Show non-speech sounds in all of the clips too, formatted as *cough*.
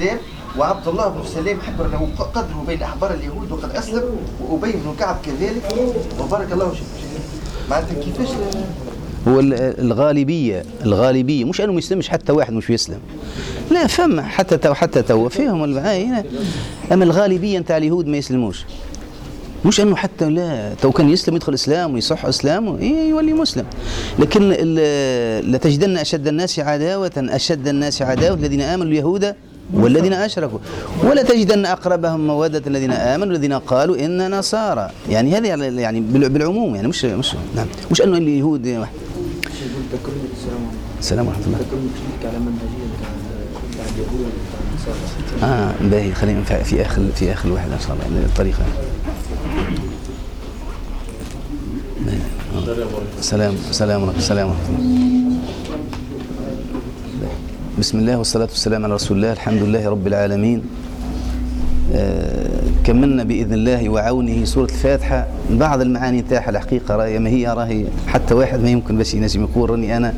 الإسلام وعبد الله بن سلام حبر له قدره بين أحبار اليهود وقد أسلم وأبي بن كعب كذلك. وبارك الله فيك. معناتها كيفاش؟ هو ال- الغالبية الغالبية مش أنه ما يسلمش حتى واحد مش يسلم. لا فما حتى تو حتى تو فيهم أما الغالبية نتاع اليهود ما يسلموش. مش أنه حتى لا تو كان يسلم يدخل الاسلام ويصح اسلامه إيه يولي مسلم. لكن لتجدن أشد الناس عداوة أشد الناس عداوة الذين آمنوا اليهود والذين أشركوا. ولا تجدن أقربهم مودة الذين آمنوا الذين قالوا أنا نصارى. يعني هذه يعني بال- بالعموم يعني مش مش نعم. مش أنه اليهود واحد السلام ورحمة الله. آه باهي. خلينا في- اخر في آخر واحد إن شاء الله الطريقة. سلام سلام ورحمة سلام ورحمة الله. بسم الله والصلاة والسلام على رسول الله الحمد لله رب العالمين. آه، كملنا بإذن الله وعونه سورة الفاتحة. بعض المعاني تاعها الحقيقة راهي ما هي راهي حتى واحد ما يمكن باش ينجم يقول راني أنا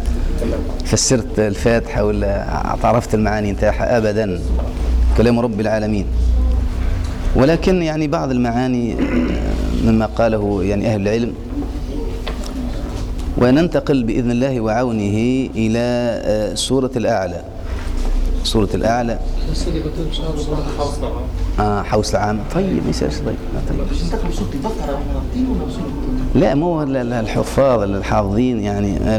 فسرت الفاتحة ولا عرفت المعاني تاعها أبدا. كلام رب العالمين. ولكن يعني بعض المعاني آه، مما قاله يعني أهل العلم. وننتقل بإذن الله وعونه إلى آه، سورة الأعلى. سورة الأعلى. آه حوس العام. طيب ما يصيرش طيب ما طيب. البقرة ولا صوت لا مو ال- الحفاظ الحافظين يعني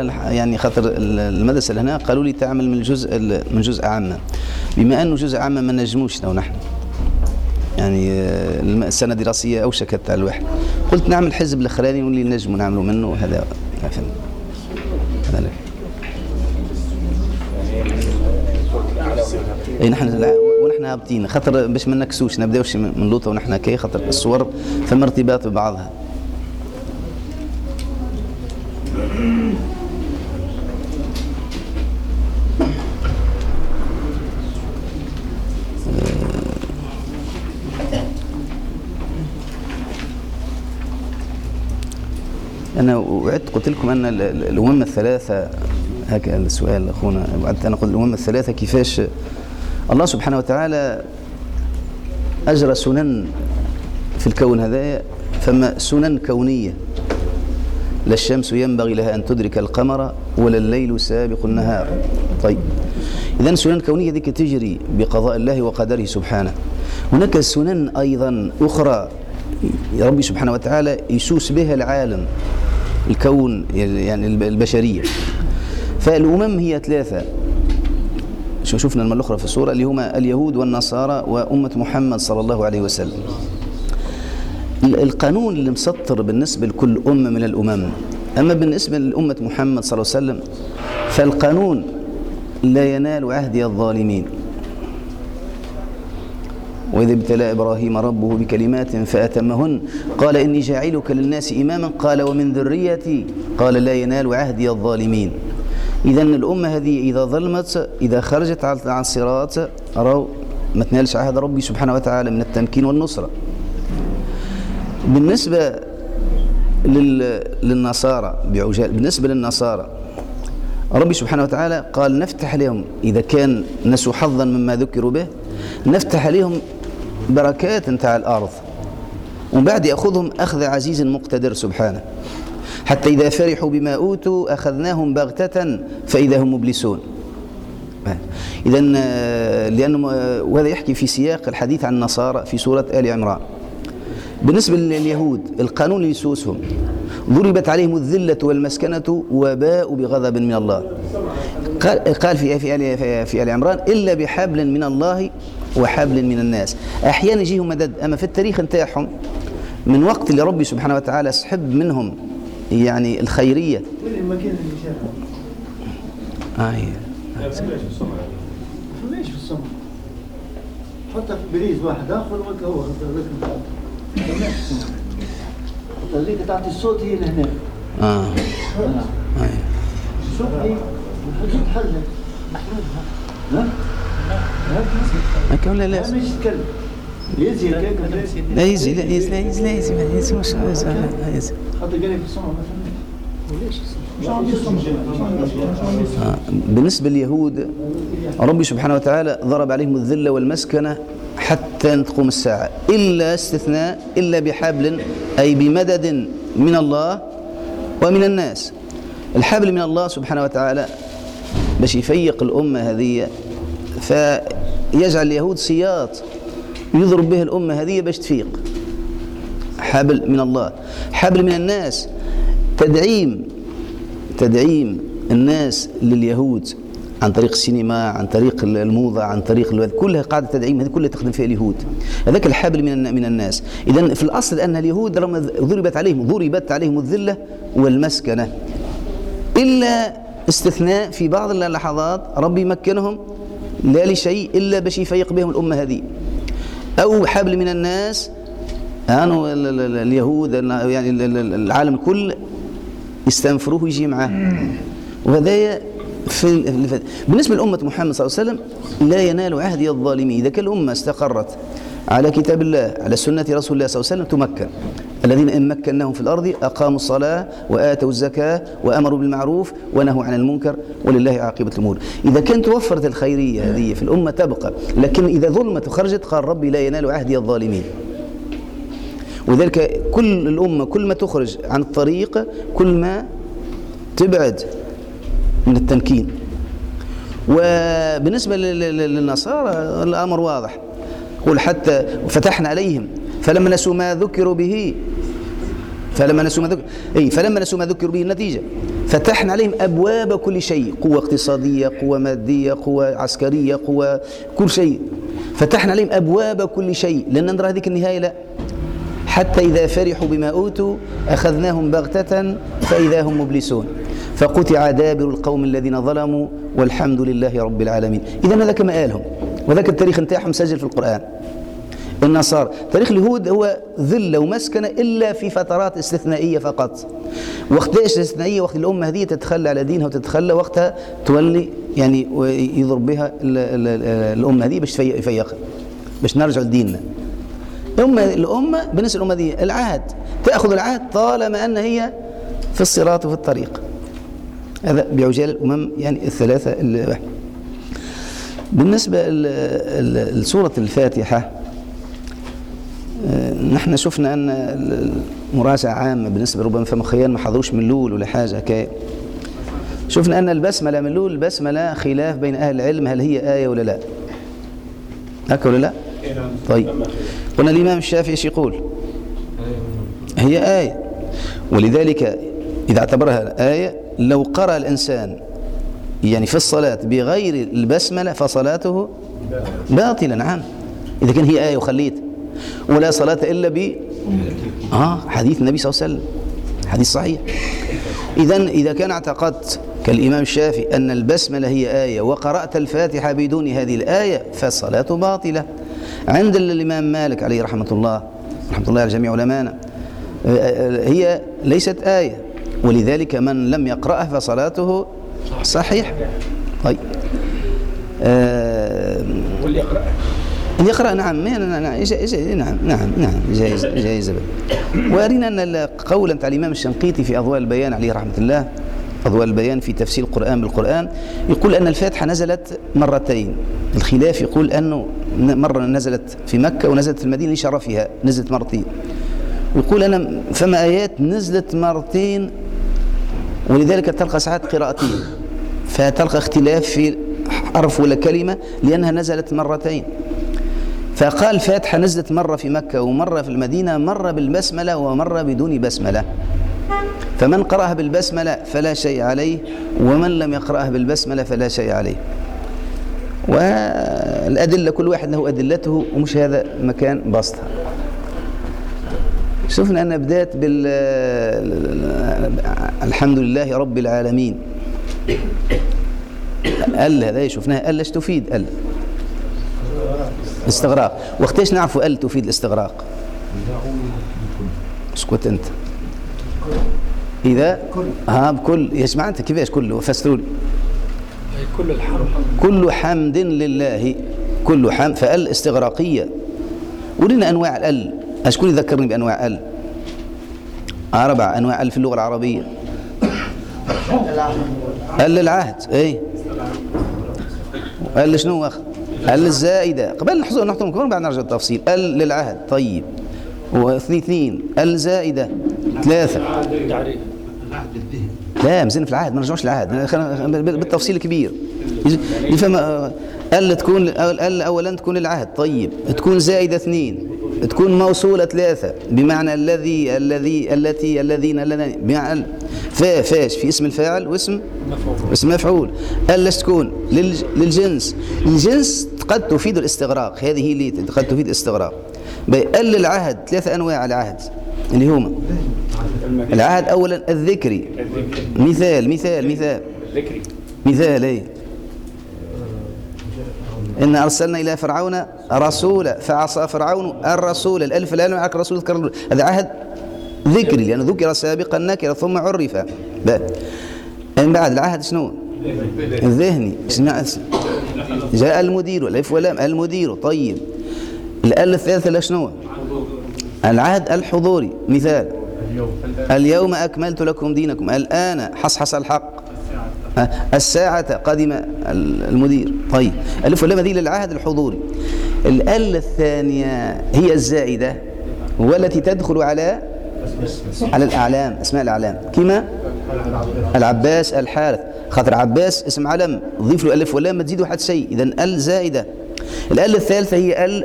الح- يعني خاطر ال- المدرسة اللي هنا قالوا لي تعمل من الجزء ال- من جزء عامة. بما أنه جزء عامة ما نجموش لو نحن. يعني آه، السنة الدراسية أوشكت على الواحد قلت نعمل حزب الأخراني واللي نجموا نعملوا منه هذا فهمت هذا اي نحن ونحن هابطين. خاطر باش ما نكسوش نبداوش من لوطة ونحن كي خاطر الصور فما ارتباط ببعضها. أنا وعدت قلت لكم أن ال- ال- الأمم الثلاثة هكا السؤال أخونا وعدت أنا قلت الأمم الثلاثة كيفاش الله سبحانه وتعالى أجرى سنن في الكون هذا فما سنن كونية. لا الشمس ينبغي لها أن تدرك القمر ولا الليل سابق النهار. طيب. إذا سنن كونية ذيك تجري بقضاء الله وقدره سبحانه. هناك سنن أيضا أخرى ربي سبحانه وتعالى يسوس بها العالم الكون يعني البشرية. فالأمم هي ثلاثة. شفنا المرة الأخرى في السورة اللي هما اليهود والنصارى وأمة محمد صلى الله عليه وسلم. ال- القانون اللي مسطر بالنسبة لكل أمة من الأمم أما بالنسبة لأمة محمد صلى الله عليه وسلم فالقانون لا ينال عهدي الظالمين. وإذا ابتلى إبراهيم ربه بكلمات فأتمهن. قال إني جاعلك للناس إماما. قال ومن ذريتي. قال لا ينال عهدي الظالمين. إذا الأمة هذه إذا ظلمت إذا خرجت عن الصراط أروا ما تنالش عهد ربي سبحانه وتعالى من التمكين والنصرة. بالنسبة لل... للنصارى بعجال بالنسبة للنصارى ربي سبحانه وتعالى قال نفتح لهم إذا كان نسوا حظا مما ذكروا به نفتح عليهم بركات نتاع الأرض ومن بعد يأخذهم أخذ عزيز مقتدر سبحانه. حتى إذا فرحوا بما أوتوا أخذناهم بغتة فإذا هم مبلسون. إذا لأنه وهذا يحكي في سياق الحديث عن النصارى في سورة آل عمران. بالنسبة لليهود القانون اللي يسوسهم ضربت عليهم الذلة والمسكنة وباءوا بغضب من الله. قال في في آل في آل عمران إلا بحبل من الله وحبل من الناس. أحيانا يجيهم مدد أما في التاريخ نتاعهم من وقت اللي ربي سبحانه وتعالى سحب منهم يعني الخيرية وين المكان اللي شافه؟ آه. ليش في السماء؟ حتى في بريز واحد آخر وانت هو ذاك ماشي في السماء. هذيك تعطي الصوت هي لهنا آه آه شوف هي حدود محمودها ها؟ ما كان لا لا مش يزي لا يزي لا يزي لا يزي لا يزي لا يزي مش لا يزي لا يزي حتى قال؟ آه، بالنسبة لليهود ربي سبحانه وتعالى ضرب عليهم الذلة والمسكنة حتى تقوم الساعة إلا استثناء إلا بحبل أي بمدد من الله ومن الناس الحبل من الله سبحانه وتعالى باش يفيق الأمة هذه فيجعل اليهود سياط يضرب به الأمة هذه باش تفيق. حبل من الله. حبل من الناس. تدعيم. تدعيم الناس لليهود عن طريق السينما عن طريق الموضة عن طريق كلها قاعدة تدعيم. هذه كلها تخدم فيها اليهود. هذاك الحبل من من الناس. إذا في الأصل أن اليهود ضربت عليهم ضربت عليهم الذلة والمسكنة. إلا استثناء في بعض اللحظات ربي مكنهم لا لشيء إلا باش يفيق بهم الأمة هذه. أو حبل من الناس. ال- اليهود يعني ال- ال- العالم الكل يستنفروه ويجي معاه. وهذا في ال- بالنسبة لأمة محمد صلى الله عليه وسلم لا ينال عهد الظالمين. إذا كان الأمة استقرت على كتاب الله على سنة رسول الله صلى الله عليه وسلم تمكن. الذين إن مكناهم في الأرض أقاموا الصلاة وآتوا الزكاة وأمروا بالمعروف ونهوا عن المنكر ولله عاقبة الأمور. إذا كانت توفرت الخيرية هذه في الأمة تبقى لكن إذا ظلمت وخرجت قال ربي لا ينال عهدي الظالمين. ولذلك كل الأمة كل ما تخرج عن الطريق كل ما تبعد من التمكين. وبالنسبة لل- لل- للنصارى الأمر واضح. يقول حتى فتحنا عليهم فلما نسوا ما ذكروا به فلما نسوا ما ذكر إي فلما نسوا ما ذكروا به النتيجة. فتحنا عليهم أبواب كل شيء قوة اقتصادية قوة مادية قوة عسكرية قوة كل شيء. فتحنا عليهم أبواب كل شيء. لأن نرى هذيك النهاية لا. حتى إذا فرحوا بما أوتوا أخذناهم بغتة فإذا هم مبلسون. فقطع دابر القوم الذين ظلموا والحمد لله رب العالمين. إذا هذا كما قالهم. وذاك التاريخ نتاعهم مسجل في القرآن. النصارى. تاريخ اليهود هو ذلة ومسكنة إلا في فترات استثنائية فقط. وقت استثنائية؟ وقت الأمة هذه تتخلى على دينها وتتخلى وقتها تولي يعني يضرب بها ال- ال- ال- الأمة هذه باش يفيقها باش نرجع لديننا. الأمة الأمة بالنسبة للأمة دي العهد. تأخذ العهد طالما أن هي في الصراط وفي الطريق. هذا بعجال الأمم يعني الثلاثة ال- بالنسبة لسورة الفاتحة آه، نحن شفنا أن ال- المراجعة عامة بالنسبة ربما فما خيال ما حضروش من الأول ولا حاجة كي شفنا أن البسملة من الأول البسملة خلاف بين أهل العلم هل هي آية ولا لا؟ هكا ولا لا؟ طيب. قلنا الإمام الشافعي إيش يقول؟ هي آية. ولذلك إذا اعتبرها آية لو قرأ الإنسان يعني في الصلاة بغير البسملة فصلاته باطلة نعم. إذا كان هي آية وخليت ولا صلاة إلا ب آه حديث النبي صلى الله عليه وسلم. حديث صحيح. إذا إذا كان اعتقدت كالإمام الشافعي أن البسملة هي آية وقرأت الفاتحة بدون هذه الآية فالصلاة باطلة. عند الإمام مالك عليه رحمة الله رحمة الله على جميع علمائنا آه، آه، هي ليست آية. ولذلك من لم يقرأها فصلاته صحيح. طيب. آه، واللي يقرأ نعم. نعم نعم نعم نعم نعم. جائز جائز وأرينا أن قولا تاع الإمام الشنقيطي في أضواء البيان عليه رحمة الله أضواء البيان في تفسير القرآن بالقرآن يقول أن الفاتحة نزلت مرتين. الخلاف يقول أنه مرة نزلت في مكة ونزلت في المدينة لشرفها نزلت مرتين. يقول أنا فما آيات نزلت مرتين ولذلك تلقى ساعات قراءتين فتلقى اختلاف في حرف ولا كلمة لأنها نزلت مرتين. فقال فاتحة نزلت مرة في مكة ومرة في المدينة مرة بالبسملة ومرة بدون بسملة. فمن قرأها بالبسملة فلا شيء عليه ومن لم يقرأها بالبسملة فلا شيء عليه. والأدلة كل واحد له أدلته ومش هذا مكان بسطها شفنا أن بدأت بال الحمد لله رب العالمين. أل هذا شفناها. أل إيش تفيد؟ أل. استغراق وقتاش نعرفوا أل تفيد الاستغراق؟ اسكت أنت. إذا؟ ها بكل. إيش معناتها كيفاش كله؟ فسروا لي. كل الحرب كل حمد لله. كل حمد. فأل استغراقية. ولنا أنواع ال اشكون يذكرني بأنواع أل. أربع أنواع أل في اللغة العربية. قال للعهد اي قال شنو أخ؟ قال للزائده قبل نحطهم نحطهم كمان بعد نرجع التفصيل قال للعهد طيب. واثنين اثنين. قال زائدة ثلاثة. لا مزين في العهد ما نرجعوش للعهد. بالتفصيل الكبير. يفهم قال تكون قال اولا تكون العهد طيب. تكون زائدة اثنين. تكون موصولة ثلاثة بمعنى الذي الذي التي الذين الذين. بمعنى فا فاش؟ في اسم الفاعل واسم اسم مفعول. قال لاش تكون؟ للج- للجنس. الجنس قد تفيد الاستغراق. هذه اللي قد تفيد الاستغراق. قال للعهد ثلاثة أنواع العهد. اللي هما. العهد اولا الذكري. مثال مثال مثال. ذكري مثال إيه. إن أرسلنا إلى فرعون رسولا فعصى فرعون الرسول الألف لا معك رسول ذكر هذا عهد ذكري لأنه ذكر سابقا نكرة ثم عرف. من بعد العهد شنو؟ الذهني. جاء المدير الألف واللام. المدير طيب. الأل الثالثة شنو؟ العهد الحضوري. مثال. اليوم أكملت لكم دينكم. الآن حصحص الحق. الساعة قدم ال- المدير. طيب ألف واللام هذه للعهد الحضوري. الأل الثانية هي الزائدة والتي تدخل على على الأعلام أسماء الأعلام. كما العباس الحارث. خاطر عباس اسم علم ضيف له ألف واللام ما تزيد واحد شيء. إذا ال زائدة. الأل الثالثة هي ال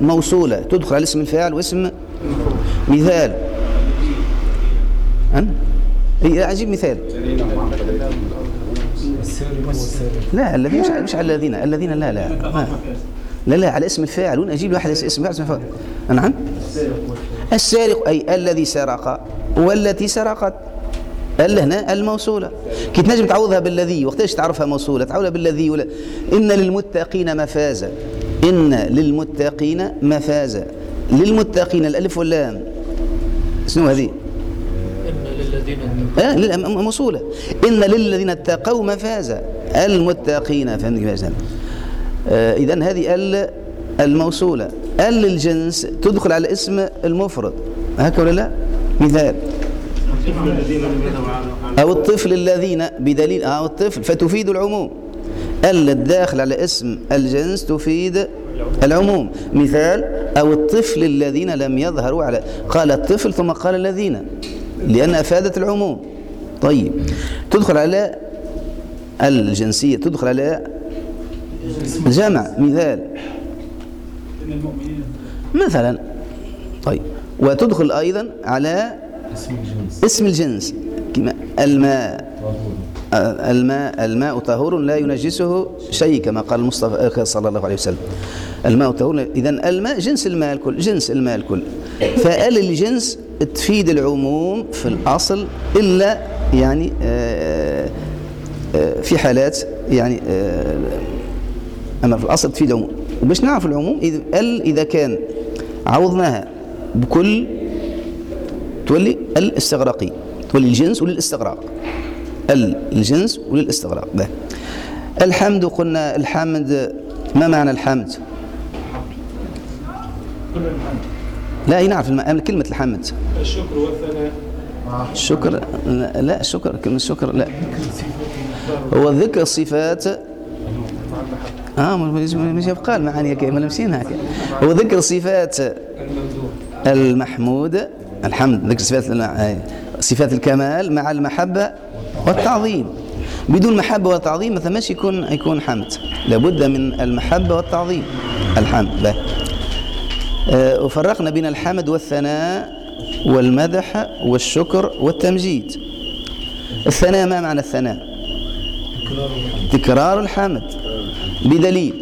الموصولة. تدخل على اسم الفاعل واسم مثال. أن؟ هي أجيب مثال. لا الذين مش مش على الذين الذين لا لا ما. لا. لا. على اسم الفاعل. وين أجيب له واحد اسم فاعل اسم فاعل نعم. السارق أي الذي سرق والتي سرقت. ال هنا الموصولة. كي تنجم تعوضها بالذي وقتاش تعرفها موصولة؟ تعوضها بالذي ولا. إن للمتقين مفازا. إن للمتقين مفازا. للمتقين الألف واللام. شنو هذه؟ موصولة. إن للذين اتقوا مفازا المتقين فهمت كيف آه إذن هذه ال الموصولة. ال للجنس تدخل على اسم المفرد. هكذا ولا لا؟ مثال. أو الطفل الذين بدليل أو الطفل فتفيد العموم. ال الداخل على اسم الجنس تفيد العموم. مثال أو الطفل الذين لم يظهروا على قال الطفل ثم قال الذين. لأن أفادت العموم. طيب تدخل على الجنسية تدخل على جمع مثال. مثلا طيب وتدخل أيضا على اسم الجنس. كما الماء آه، الماء الماء طهور لا ينجسه شيء كما قال المصطفى صلى الله عليه وسلم. الماء طهور اذا الماء جنس الماء الكل جنس الماء الكل فأل الجنس تفيد العموم في الأصل إلا يعني آه، آه، في حالات يعني آه، أما في الأصل تفيد العموم. وباش نعرف العموم ال إذا كان عوضناها بكل تولي الاستغراقي تولي الجنس وللاستغراق. ال الجنس وللاستغراق. ده. الحمد قلنا الحمد ما معنى الحمد. لا أي نعرف الم- كلمة الحمد. الشكر والثناء. الشكر لا لا، الشكر كلمة الشكر لا. هو ذكر الصفات آه مش يبقى المعاني كيف ما نمشينا هكا هو ذكر صفات المحمود. الحمد ذكر صفات ال- صفات الكمال مع المحبة والتعظيم. بدون محبة والتعظيم مثلا ماشي يكون يكون حمد. لابد من المحبة والتعظيم. الحمد. آه، وفرقنا بين الحمد والثناء والمدح والشكر والتمجيد. الثناء ما معنى الثناء؟ تكرار الحمد. بدليل.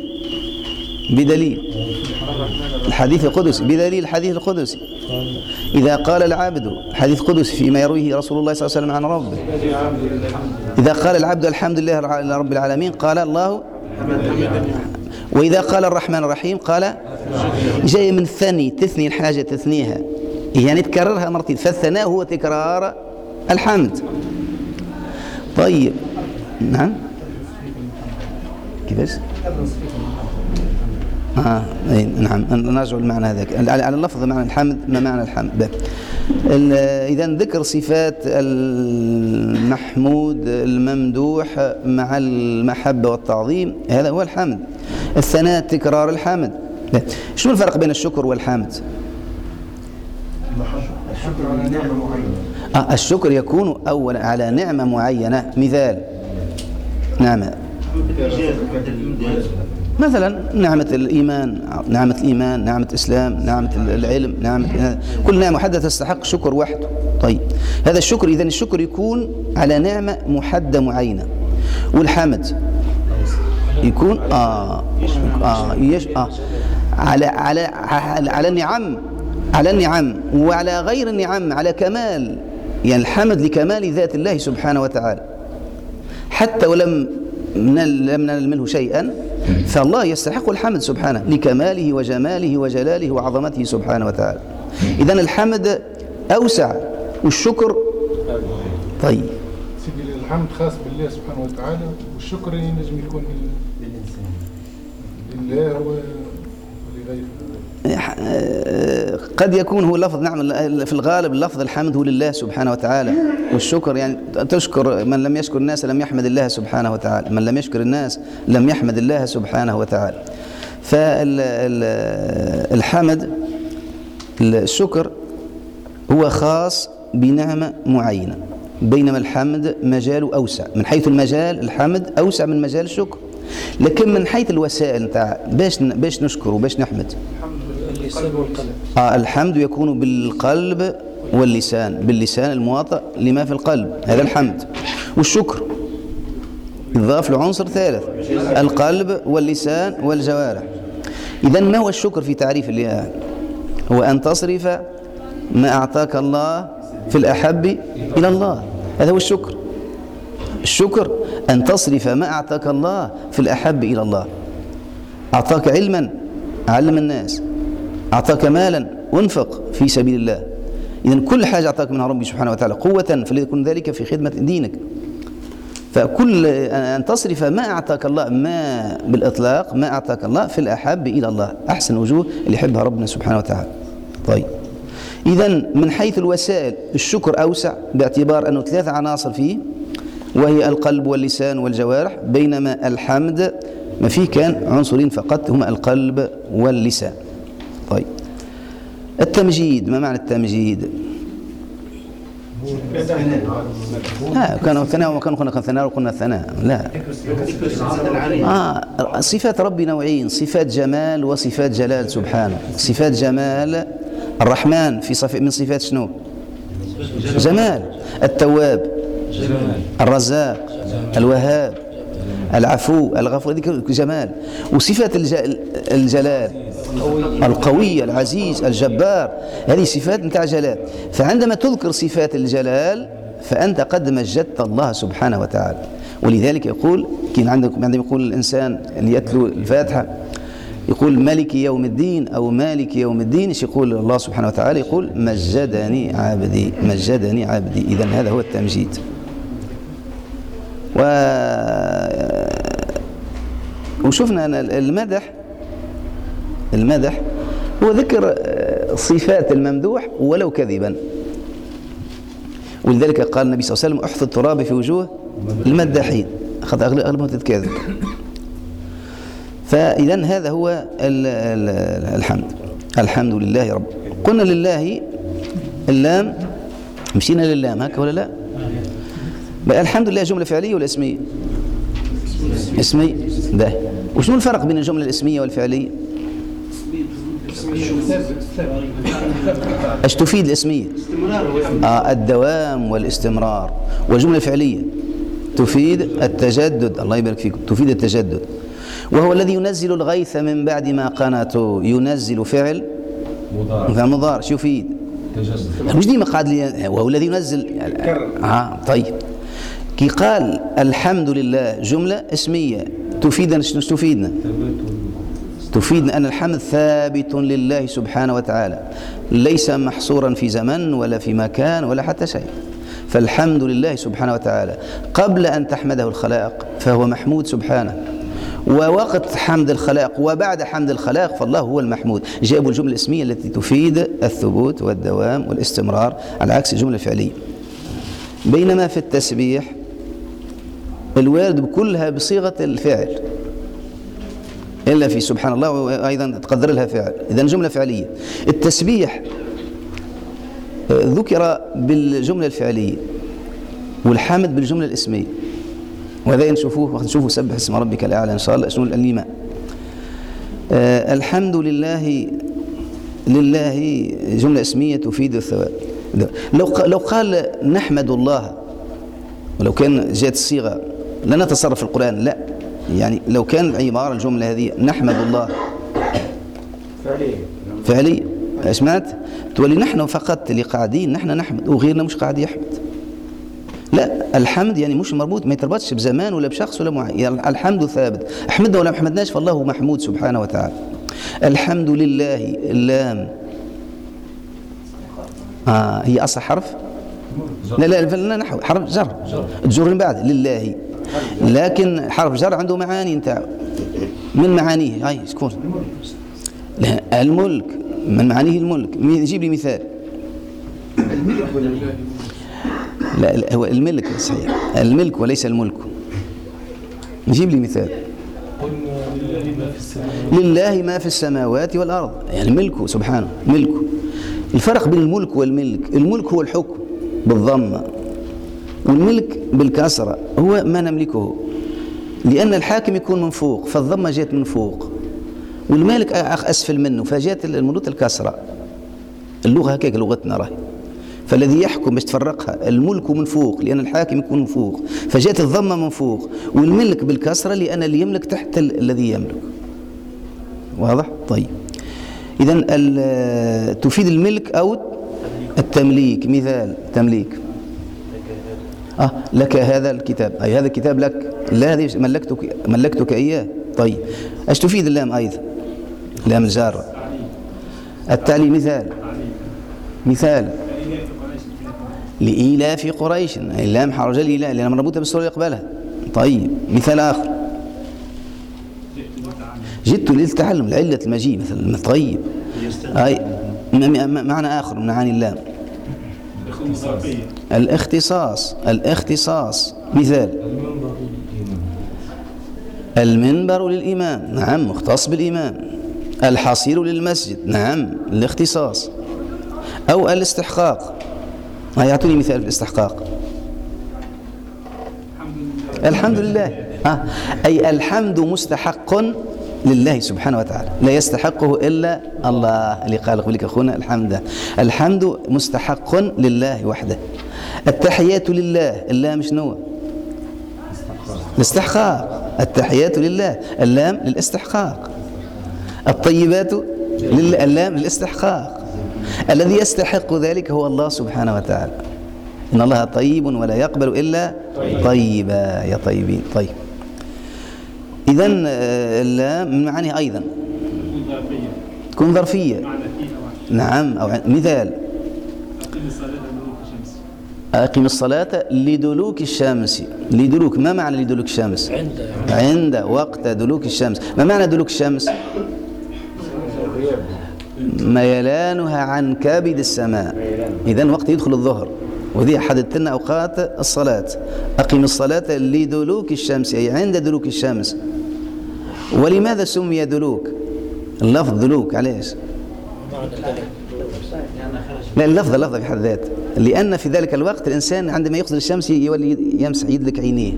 بدليل. الحديث القدسي. بدليل الحديث القدسي. إذا قال العبد حديث قدسي فيما يرويه رسول الله صلى الله عليه وسلم عن ربه. إذا قال العبد الحمد لله رب العالمين قال الله وإذا قال الرحمن الرحيم قال جاي من ثني تثني الحاجة تثنيها. يعني تكررها مرتين. فالثناء هو تكرار الحمد. طيب. نعم. كيفاش؟ آه أي نعم. نرجع المعنى هذاك. على اللفظ معنى الحمد ما معنى الحمد؟ إذا ذكر صفات المحمود الممدوح مع المحبة والتعظيم هذا هو الحمد. الثناء تكرار الحمد لا. شنو الفرق بين الشكر والحمد الشكر على نعمة معينة. آه الشكر يكون أولا على نعمة معينة. مثال. نعمة. مثلا نعمة الإيمان نعمة الإيمان نعمة الإسلام نعمة العلم نعمة كل نعمة محددة تستحق شكر وحده. طيب. هذا الشكر إذن الشكر يكون على نعمة محددة معينة. والحمد يكون آه آه, يش آه على على على النعم على النعم وعلى غير النعم على كمال يعني الحمد لكمال ذات الله سبحانه وتعالى. حتى ولم لم ننل منه شيئا فالله يستحق الحمد سبحانه لكماله وجماله وجلاله وعظمته سبحانه وتعالى. إذا الحمد أوسع والشكر طيب. الحمد خاص بالله سبحانه وتعالى والشكر ينجم يكون ولغيره. قد يكون هو لفظ نعم في الغالب لفظ الحمد لله سبحانه وتعالى. والشكر يعني تشكر من لم يشكر الناس لم يحمد الله سبحانه وتعالى. من لم يشكر الناس لم يحمد الله سبحانه وتعالى. فالحمد الشكر هو خاص بنعمة معينة. بينما الحمد مجاله أوسع. من حيث المجال الحمد أوسع من مجال الشكر. لكن من حيث الوسائل نتاع باش باش نشكر وباش نحمد. اللسان والقلب آه الحمد يكون بالقلب واللسان باللسان المواطئ لما في القلب هذا الحمد. والشكر يضاف لعنصر ثالث القلب واللسان والجوارح. إذا ما هو الشكر في تعريف الله هو أن تصرف ما أعطاك الله في الأحب إلى الله. هذا هو الشكر. الشكر أن تصرف ما أعطاك الله في الأحب إلى الله. أعطاك علما علم الناس. أعطاك مالا وانفق في سبيل الله. إذا كل حاجة أعطاك منها ربي سبحانه وتعالى قوة فليكن ذلك في خدمة دينك. فكل أن تصرف ما أعطاك الله ما بالإطلاق ما أعطاك الله في الأحب إلى الله. أحسن وجوه اللي يحبها ربنا سبحانه وتعالى. طيب. إذا من حيث الوسائل الشكر أوسع باعتبار أنه ثلاث عناصر فيه. وهي القلب واللسان والجوارح بينما الحمد ما فيه كان عنصرين فقط هما القلب واللسان. طيب. التمجيد ما معنى التمجيد؟ لا كانوا ثناء وما كانوا قلنا ثناء وقلنا ثناء لا. آه صفات ربي نوعين صفات جمال وصفات جلال سبحانه صفات جمال الرحمن في صف من صفات شنو؟ جمال. التواب. الرزاق الوهاب العفو الغفور هذه جمال. وصفات الج- الجلال القوي العزيز الجبار هذه صفات نتاع جلال. فعندما تذكر صفات الجلال فأنت قد مجدت الله سبحانه وتعالى. ولذلك يقول كان عندكم عندما يقول الإنسان اللي يتلو الفاتحة يقول ملك يوم الدين أو مالك يوم الدين إيش يقول الله سبحانه وتعالى؟ يقول مجدني عبدي مجدني عبدي. إذا هذا هو التمجيد. و وشفنا أن المدح المدح هو ذكر آه، صفات الممدوح ولو كذبا. ولذلك قال النبي صلى الله عليه وسلم احث التراب في وجوه المداحين أغلب أغلبهم تتكاذب فإذا هذا هو ال- ال- الحمد. الحمد لله رب. قلنا لله اللام. مشينا للام هكا ولا لا؟ الحمد لله جملة فعلية ولا اسمية؟ اسمية. ده. وشنو الفرق بين الجملة الاسمية والفعلية؟ إيش تفيد الاسمية؟ آه الدوام والاستمرار. والجملة الفعلية تفيد التجدد. الله يبارك فيكم. تفيد التجدد. وهو الذي ينزل الغيث من بعد ما قنطوا ينزل فعل مضارع. مضارع. شو يفيد؟ مش ديما قاعد لي وهو الذي ينزل آه طيب. كي قال الحمد لله جملة اسمية. تفيدنا شنو؟ تفيدنا تفيدنا أن الحمد ثابت لله سبحانه وتعالى. ليس محصورا في زمن ولا في مكان ولا حتى شيء. فالحمد لله سبحانه وتعالى. قبل أن تحمده الخلائق فهو محمود سبحانه. ووقت حمد الخلاق وبعد حمد الخلاق فالله هو المحمود. جابوا الجملة الاسمية التي تفيد الثبوت والدوام والاستمرار على عكس الجملة الفعلية بينما في التسبيح الوارد بكلها بصيغة الفعل. إلا في سبحان الله وأيضا تقدر لها فعل. إذا جملة فعلية. التسبيح ذكر بالجملة الفعلية والحمد بالجملة الإسمية. وهذا نشوفوه وقت نشوفوا سبح اسم ربك الأعلى. إن شاء الله شنو الإيمان آه الحمد لله لله جملة إسمية تفيد الثواب. لو لو قال نحمد الله ولو كان جاءت الصيغة لا نتصرف في القرآن لا. يعني لو كان العبارة الجملة هذه نحمد الله. فعليا. فعليا. سمعت تولي نحن فقط اللي قاعدين نحن نحمد وغيرنا مش قاعد يحمد. لا الحمد يعني مش مربوط ما يتربطش بزمان ولا بشخص ولا معين يعني الحمد ثابت. احمدنا ولا ما حمدناش فالله محمود سبحانه وتعالى. الحمد لله اللام. آه هي أصل حرف؟ لا لا لا نحو حرف جر. تجر من بعد. لله. لكن حرف جر عنده معاني نتاعو من معانيه؟ هاي شكون؟ الملك. من معانيه الملك؟ جيب لي مثال. لا، هو الملك صحيح. الملك وليس الملك. جيب لي مثال. لله ما في السماوات والأرض. يعني ملكه سبحانه ملكه الفرق بين الملك والملك. الملك هو الحكم بالضمة. والملك بالكسرة هو ما نملكه لأن الحاكم يكون من فوق فالضمة جات من فوق والمالك أسفل منه فجات الملوك الكسرة. اللغة هكاك لغتنا راهي. فالذي يحكم باش تفرقها الملك من فوق لأن الحاكم يكون من فوق فجات الضمة من فوق والملك بالكسرة لأن اللي يملك تحت ال- الذي يملك. واضح؟ طيب. إذا تفيد الملك أو التمليك. مثال تمليك. آه لك هذا الكتاب. أي هذا الكتاب لك. لا هذه ملكتك ملكتك إياه. طيب. أش تفيد اللام أيضا؟ لام الجارة التالي مثال. مثال. لإيلاف قريش. اللام حرج الإله لأنها مربوطة بالسورة اللي يقبلها طيب. مثال آخر. جئت للتعلم لعلة المجيء مثلا. طيب. أي معنى آخر من معاني اللام. الاختصاص الاختصاص. مثال. المنبر للإمام. نعم مختص بالإمام. الحصير للمسجد. نعم الاختصاص. أو الاستحقاق. آه، يعطوني مثال في الاستحقاق. الحمد لله. آه. أي الحمد مستحق لله سبحانه وتعالى. لا يستحقه إلا الله. اللي قال قبلك أخونا الحمد. الحمد مستحق لله وحده. التحيات لله اللام شنو؟ الاستحقاق. التحيات لله اللام للاستحقاق. الطيبات لل- اللام للاستحقاق. الذي يستحق ذلك هو الله سبحانه وتعالى. إن الله طيب ولا يقبل إلا طيبا. يا طيبين. طيب. إذا اللام من معانيها أيضا. تكون ظرفية. نعم أو مثال. أقم الصلاة لدلوك الشمس. لدلوك ما معنى لدلوك الشمس؟ عند عند وقت دلوك الشمس. ما معنى دلوك الشمس؟ ميلانها عن كبد السماء. إذا وقت يدخل الظهر. وذي حددت لنا أوقات الصلاة. أقم الصلاة لدلوك الشمس أي عند دلوك الشمس. ولماذا سمي دلوك؟ اللفظ دلوك علاش؟ لا اللفظ لفظ في حد ذاته. لأن في ذلك الوقت الإنسان عندما يقصد الشمس يولي يمسح يدلك عينيه.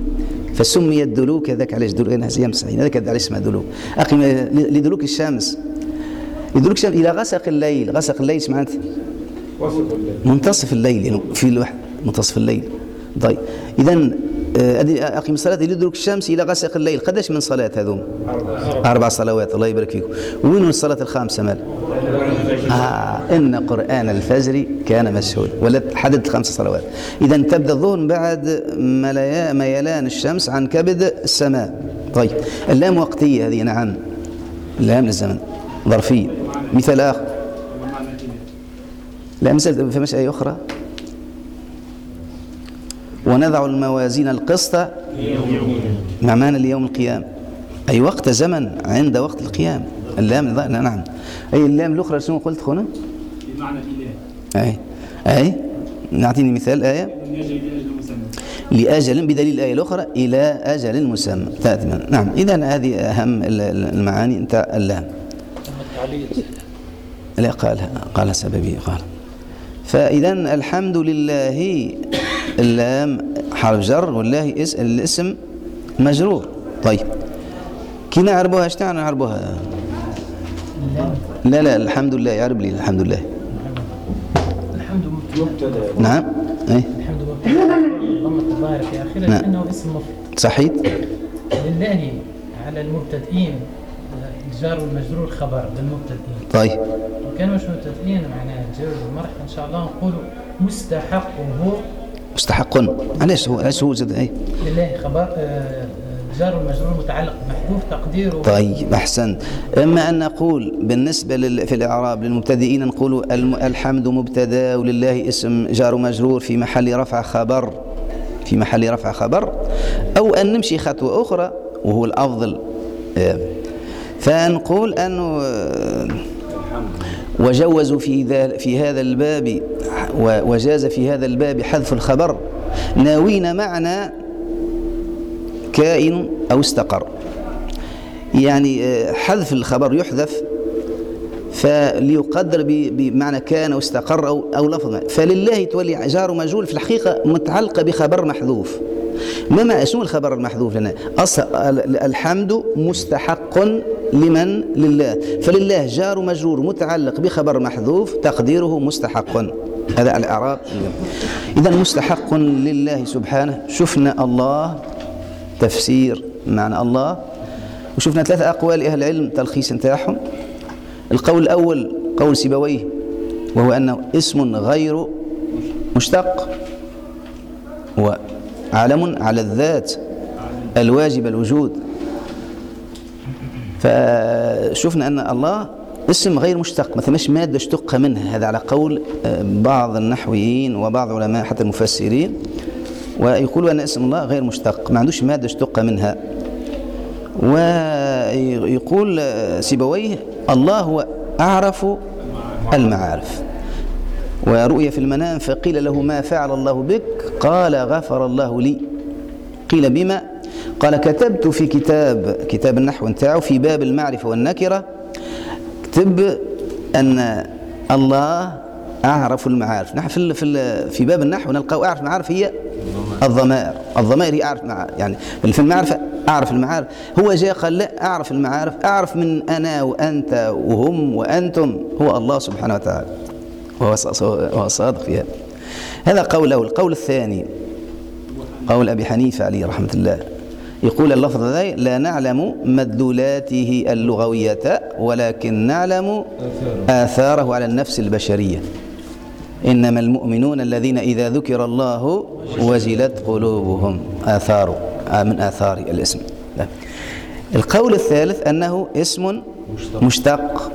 فسمي الدلوك هذاك علاش دلوك؟ يمسح عينيه. هذاك علاش اسمه دلوك. أقم لدلوك الشمس. لدلوك الشمس إلى غسق الليل. غسق الليل معناته منتصف الليل يعني في الوحد منتصف الليل. طيب إذا أقيم الصلاة لدلوك الشمس إلى غسق الليل. قداش من صلاة هذوم؟ أربع صلوات الله يبارك فيكم. وين الصلاة الخامسة مال؟ آه إن قرآن الفجر كان مشهود ولا حدد خمس صلوات. إذا تبدأ الظهر بعد ميلان الشمس عن كبد السماء. طيب اللام وقتية هذه نعم. اللام للزمن ظرفية. مثال آخر. لا مثل فمش أي أخرى؟ ونضع الموازين القسط مع معنى ليوم القيامة. أي وقت زمن عند وقت القيام اللام نعم. أي اللام الأخرى شنو قلت خونا؟ بمعنى الإله. أي أي. نعطيني مثال آية. لأجل بدليل الآية الأخرى إلى أجل مسمى تأتي نعم. إذا هذه أهم ال- ال- المعاني نتاع اللام. التعليل لا قالها قالها سببية قال. فإذا الحمد لله اللام حرف جر والله إس الاسم مجرور. طيب. كي نعربوها اش تعني نعربوها لا لا الحمد لله يعرب لي الحمد لله. الحمد مبتدا. نعم. إيه. الحمد لله ضمة الظاهر في آخره نعم. اسم مفرد. صحيت لله على المبتدئين. الجار والمجرور خبر للمبتدئين. طيب. وكانوا مش مبتدئين معناها الجار والمرح إن شاء الله نقول مستحقه مستحق. علاش هو؟ علاش هو زاد؟ إيه. لله خبر آه، آه، الجار والمجرور متعلق بمحذوف تقديره. طيب أحسنت أما أن نقول بالنسبة لل... في الإعراب للمبتدئين نقول الم... الحمد مبتدأ ولله اسم جار مجرور في محل رفع خبر في محل رفع خبر. أو أن نمشي خطوة أخرى وهو الأفضل آه، فنقول أنه آه، وجوزوا في في هذا الباب وجاز في هذا الباب حذف الخبر. ناوين معنى كائن أو استقر. يعني آه، حذف الخبر يحذف فليقدر بمعنى كان أو استقر أو, أو لفظ فلله تولي جار مجهول في الحقيقة متعلقة بخبر محذوف. ما شنو الخبر المحذوف لنا؟ الحمد مستحق لمن؟ لله. فلله جار مجرور متعلق بخبر محذوف تقديره مستحق. هذا الإعراب. إذا مستحق لله سبحانه. شفنا الله تفسير معنى الله وشفنا ثلاثة أقوال أهل العلم تلخيص نتاعهم القول الأول قول سيبويه وهو أنه اسم غير مشتق وعلم على الذات الواجب الوجود. فشفنا أن الله اسم غير مشتق ما ثماش مادة اشتق منها. هذا على قول آه، بعض النحويين وبعض علماء حتى المفسرين ويقولوا أن اسم الله غير مشتق ما عندوش مادة اشتق منها. ويقول آه، سيبويه الله هو أعرف المعارف. ورؤيا في المنام فقيل له ما فعل الله بك؟ قال غفر الله لي. قيل بما؟ قال كتبت في كتاب كتاب النحو نتاعو في باب المعرفة والنكرة. كتب أن الله أعرف المعارف. نحن في في في باب النحو نلقاو أعرف المعارف هي الضمائر. الضمائر هي أعرف معارف يعني في المعرفة أعرف المعارف. هو جاء قال لا أعرف المعارف. أعرف من أنا وأنت وهم وأنتم. هو الله سبحانه وتعالى. وهو صادق في هذا هذا قول الأول القول الثاني قول أبي حنيفة عليه رحمة الله. يقول اللفظ ذا لا نعلم مدلولاته اللغوية ولكن نعلم آثاره على النفس البشرية. إنما المؤمنون الذين إذا ذكر الله وجلت قلوبهم. آثار آه، من آثار الاسم. لا. القول الثالث أنه اسم مشتق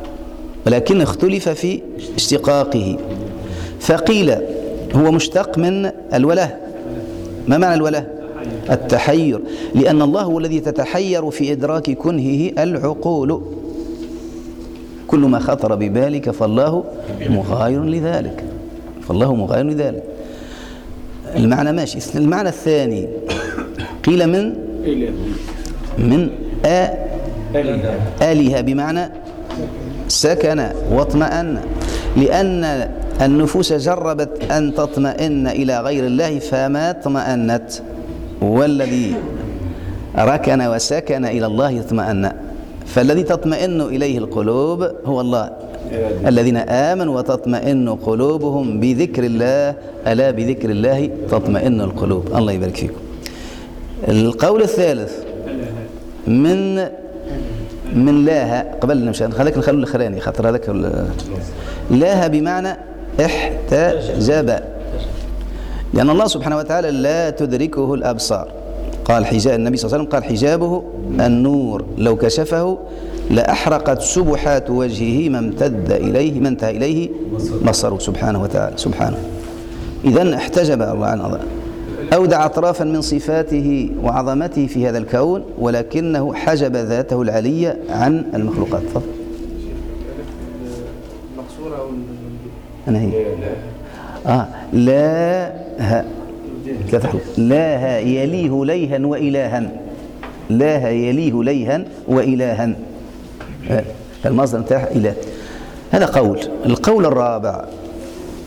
ولكن اختلف في اشتقاقه. فقيل هو مشتق من الوله. ما معنى الوله؟ التحير لأن الله هو الذي تتحير في إدراك كنهه العقول. كل ما خطر ببالك فالله مغاير لذلك. فالله مغاير لذلك. المعنى ماشي. المعنى الثاني قيل من؟ من آلهة بمعنى سكن واطمأن. لأن النفوس جربت أن تطمئن إلى غير الله فما اطمأنت. والذي ركن وسكن إلى الله اطمأن فالذي تطمئن إليه القلوب هو الله. الذين آمنوا وتطمئن قلوبهم بذكر الله ألا بذكر الله تطمئن القلوب. الله يبارك فيكم. القول الثالث. من من لاها قبل نمشي. هذاك نخلو الأخراني خاطر هذاك لاها بمعنى احتجب. لأن الله سبحانه وتعالى لا تدركه الأبصار. قال حجاب النبي صلى الله عليه وسلم قال حجابه النور. لو كشفه لأحرقت سبحات وجهه ما امتد إليه ما انتهى إليه بصره سبحانه وتعالى سبحانه. إذا احتجب الله عن الله. أودع أطرافا من صفاته وعظمته في هذا الكون ولكنه حجب ذاته العلية عن المخلوقات. تفضل. المقصورة أنا هي. آه. لا ها. ثلاثة حروف لا يليه ليها وإلها. لا ها يليه ليها وإلها. آه، المصدر بتاعها إله. هذا قول. القول الرابع.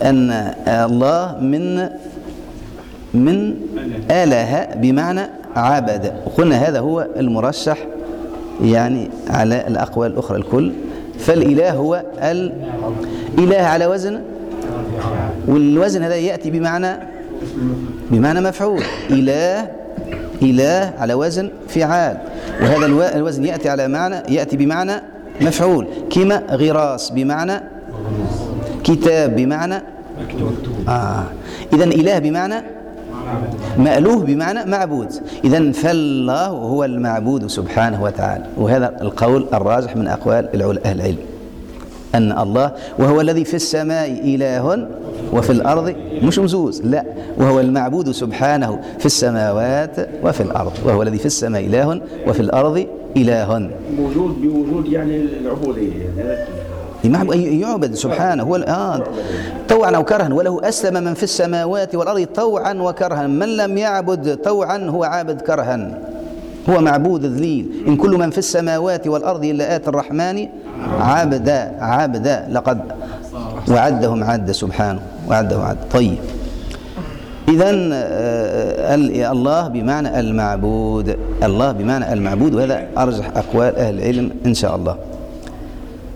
أن الله من من آله بمعنى عبد. وقلنا هذا هو المرشح يعني على الأقوال الأخرى الكل. فالإله هو الإله على وزن والوزن هذا يأتي بمعنى بمعنى مفعول. إله إله على وزن فعال. وهذا الو- الوزن يأتي على معنى يأتي بمعنى مفعول. كما غراس بمعنى كتاب بمعنى آه. إذا إله بمعنى مألوه بمعنى معبود. إذا فالله هو المعبود سبحانه وتعالى. وهذا القول الراجح من أقوال أهل العلم. أن الله وهو الذي في السماء إله وفي الأرض مش مزوز لا. وهو المعبود سبحانه في السماوات وفي الأرض. وهو الذي في السماء إله وفي الأرض إله. موجود بوجود يعني العبودية يعني يعبد سبحانه. هو آه. طوعا أو كرها وله أسلم من في السماوات والأرض طوعا وكرها. من لم يعبد طوعا هو عابد كرها. هو معبود ذليل إن كل من في السماوات والأرض إلا آت الرحمن عبدا عبدا لقد وعدهم عد سبحانه وعده عد. طيب. إذا الله بمعنى المعبود. الله بمعنى المعبود وهذا أرجح أقوال أهل العلم إن شاء الله.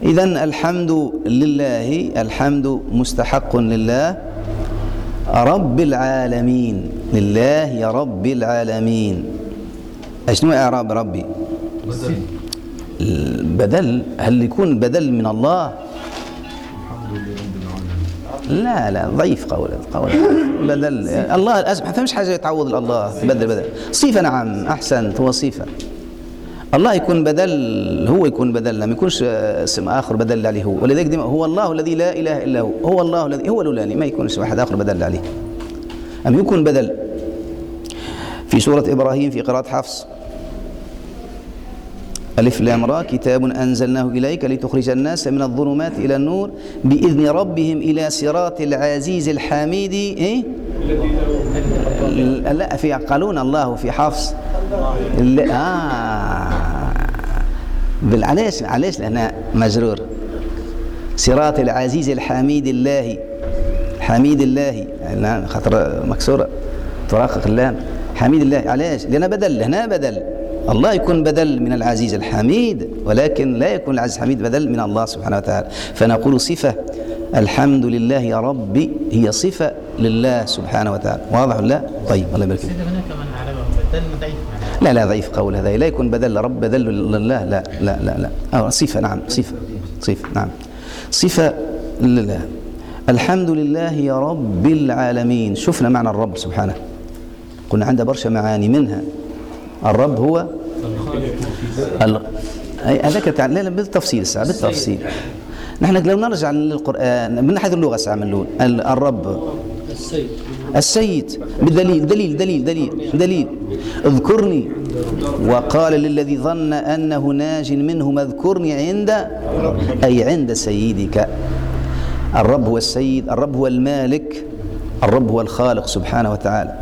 إذا الحمد لله الحمد مستحق لله. رب العالمين. لله رب العالمين. شنو إعراب ربي؟ البدل؟ هل يكون بدل من الله؟ لا لا ضعيف قول قول. بدل. الله ما فهمش حاجة يتعوض الله بدل بدل. صفة نعم. أحسنت هو صفة. الله يكون بدل هو يكون بدل. ما يكونش اسم آخر بدل عليه هو. ولذلك ديما هو الله الذي لا إله إلا هو. هو الله الذي هو الأولاني. ما يكونش واحد آخر بدل عليه. أم يكون بدل؟ في سورة إبراهيم في قراءة حفص. ألف لام را كتاب أنزلناه إليك لتخرج الناس من الظلمات إلى النور بإذن ربهم إلى صراط العزيز الحميد إيه؟ لا في قالون الله في حفص. آه. علاش علاش مجرور؟ صراط العزيز الحميد الله حميد الله. خاطر مكسورة تراقق اللام. حميد الله علاش؟ لأنها بدل هنا بدل. الله يكون بدل من العزيز الحميد ولكن لا يكون العزيز الحميد بدل من الله سبحانه وتعالى. فنقول صفة الحمد لله يا ربي هي صفة لله سبحانه وتعالى. واضح ولا؟ لا؟ طيب الله يبارك فيك. لا لا ضعيف قول هذا. لا يكون بدل رب بدل لله لا لا لا لا. أو صفة نعم صفة صفة نعم. صفة لله. الحمد لله يا رب العالمين. شفنا معنى الرب سبحانه. قلنا عنده برشا معاني منها. الرب هو هذاك لا لا بالتفصيل ساعة بالتفصيل. نحن لو نرجع للقرآن من حيث اللغة ساعة من الأول ال- الرب. السيد. السيد بالدليل دليل دليل دليل دليل. اذكرني. وقال للذي ظن أنه ناج منه اذكرني عند أي عند سيدك. الرب هو السيد الرب هو المالك الرب هو الخالق سبحانه وتعالى.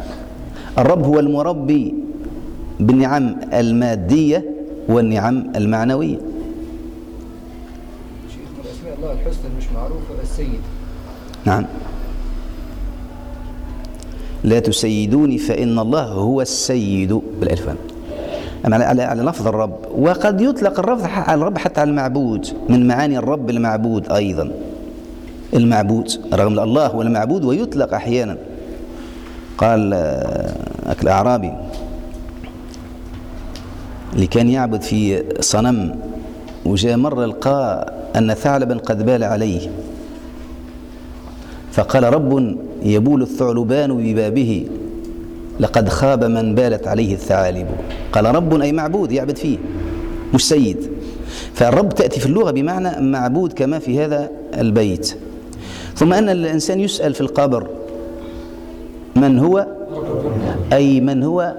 الرب هو المربي بالنعم المادية والنعم المعنوية. شيخ من اسماء الله الحسنى مش معروفه السيد. نعم. لا تسيدوني فإن الله هو السيد بالألف واللام. أما على, على, لفظ الرب وقد يطلق الرب على الرب حتى على المعبود من معاني الرب المعبود أيضا. المعبود رغم الله هو المعبود ويطلق أحيانا. قال آه، أكل أعرابي. اللي كان يعبد في صنم وجاء مرة لقى أن ثعلبا قد بال عليه. فقال رب يبول الثعلبان ببابه لقد خاب من بالت عليه الثعالب. قال رب أي معبود يعبد فيه مش سيد. فالرب تأتي في اللغة بمعنى معبود كما في هذا البيت. ثم أن الإنسان يسأل في القبر من هو؟ أي من هو؟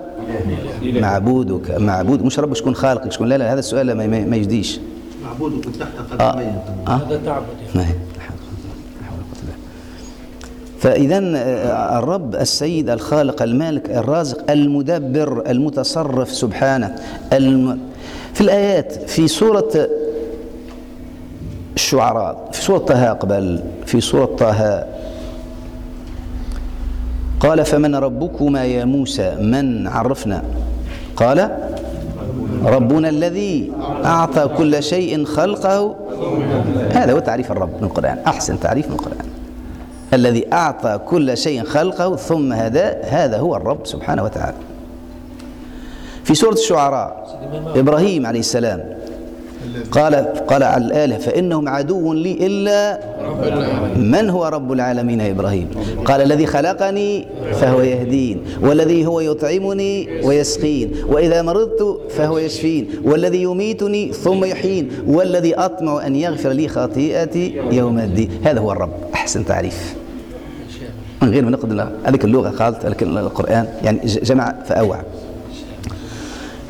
معبودك. معبود. مش رب شكون خالقك شكون؟ لا لا هذا السؤال ما, ما ما يجديش. معبودك تحت آه. قدمي آه. هذا تعبد. ما هي؟ فإذا الرب السيد الخالق المالك الرازق المدبر المتصرف سبحانه. الم... في الآيات في سورة الشعراء في سورة طه قبل في سورة طه قال فمن ربكما يا موسى من عرفنا؟ قال ربنا الذي أعطى كل شيء خلقه. هذا هو تعريف الرب من القرآن أحسن تعريف من القرآن. الذي أعطى كل شيء خلقه ثم هذا هذا هو الرب سبحانه وتعالى. في سورة الشعراء إبراهيم عليه السلام قال قال على الآلهة فإنهم عدو لي إلا من هو رب العالمين يا إبراهيم. قال الذي خلقني فهو يهدين والذي هو يطعمني ويسقين وإذا مرضت فهو يشفين والذي يميتني ثم يحيين والذي أطمع أن يغفر لي خطيئتي يوم الدين. هذا هو الرب. أحسن تعريف. من غير ما نقد هذيك اللغة قالت لكن القرآن. يعني جمع فأوعى.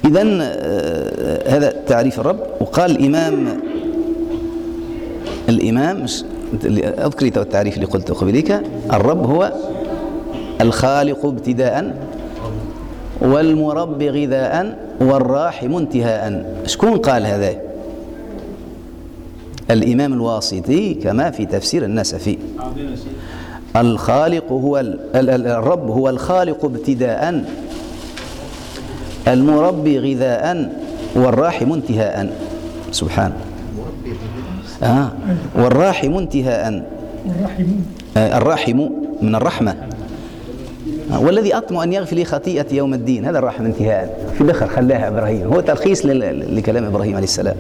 إذا هذا تعريف الرب. وقال الإمام الإمام تو التعريف اللي قلته قبلك الرب هو الخالق ابتداء والمربي غذاء والراحم انتهاء. شكون قال هذا؟ الإمام الواسطي كما في تفسير النسفي الخالق هو ال- ال- ال- الرب هو الخالق ابتداء. المربي غذاء والراحم انتهاء. سبحانه آه. والراحم انتهاء. آه الراحم من الرحمة. آه والذي أطمع أن يغفر لي خطيئتي يوم الدين. هذا الراحم انتهاء. في دخل خلاها إبراهيم. هو تلخيص لكلام إبراهيم عليه السلام.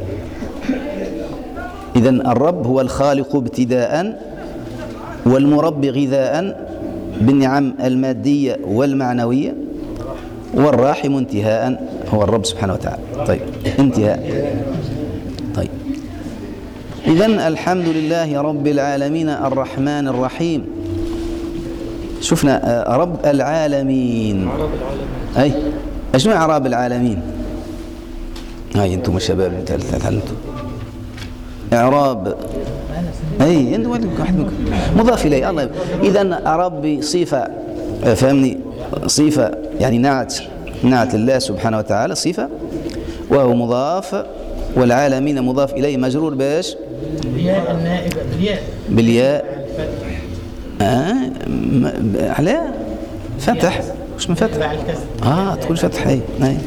إذا الرب هو الخالق ابتداء والمربي غذاء بالنعم المادية والمعنوية. والراحم انتهاء هو الرب سبحانه وتعالى. طيب انتهاء. طيب. إذا الحمد لله رب العالمين الرحمن الرحيم. شفنا آه، رب العالمين. أي أشنو إعراب العالمين؟ هاي أنتم الشباب تعلمتوا إعراب أي أنتم واحد منكم. مضاف إليه الله إذا ربي صفة آه، فهمني؟ صفة يعني نعت نعت الله سبحانه وتعالى صفة وهو مضاف والعالمين مضاف إليه مجرور باش الياء النائبة بالياء. بالياء. آه على فتح. وش من فتح؟ آه تقول فتح اي اي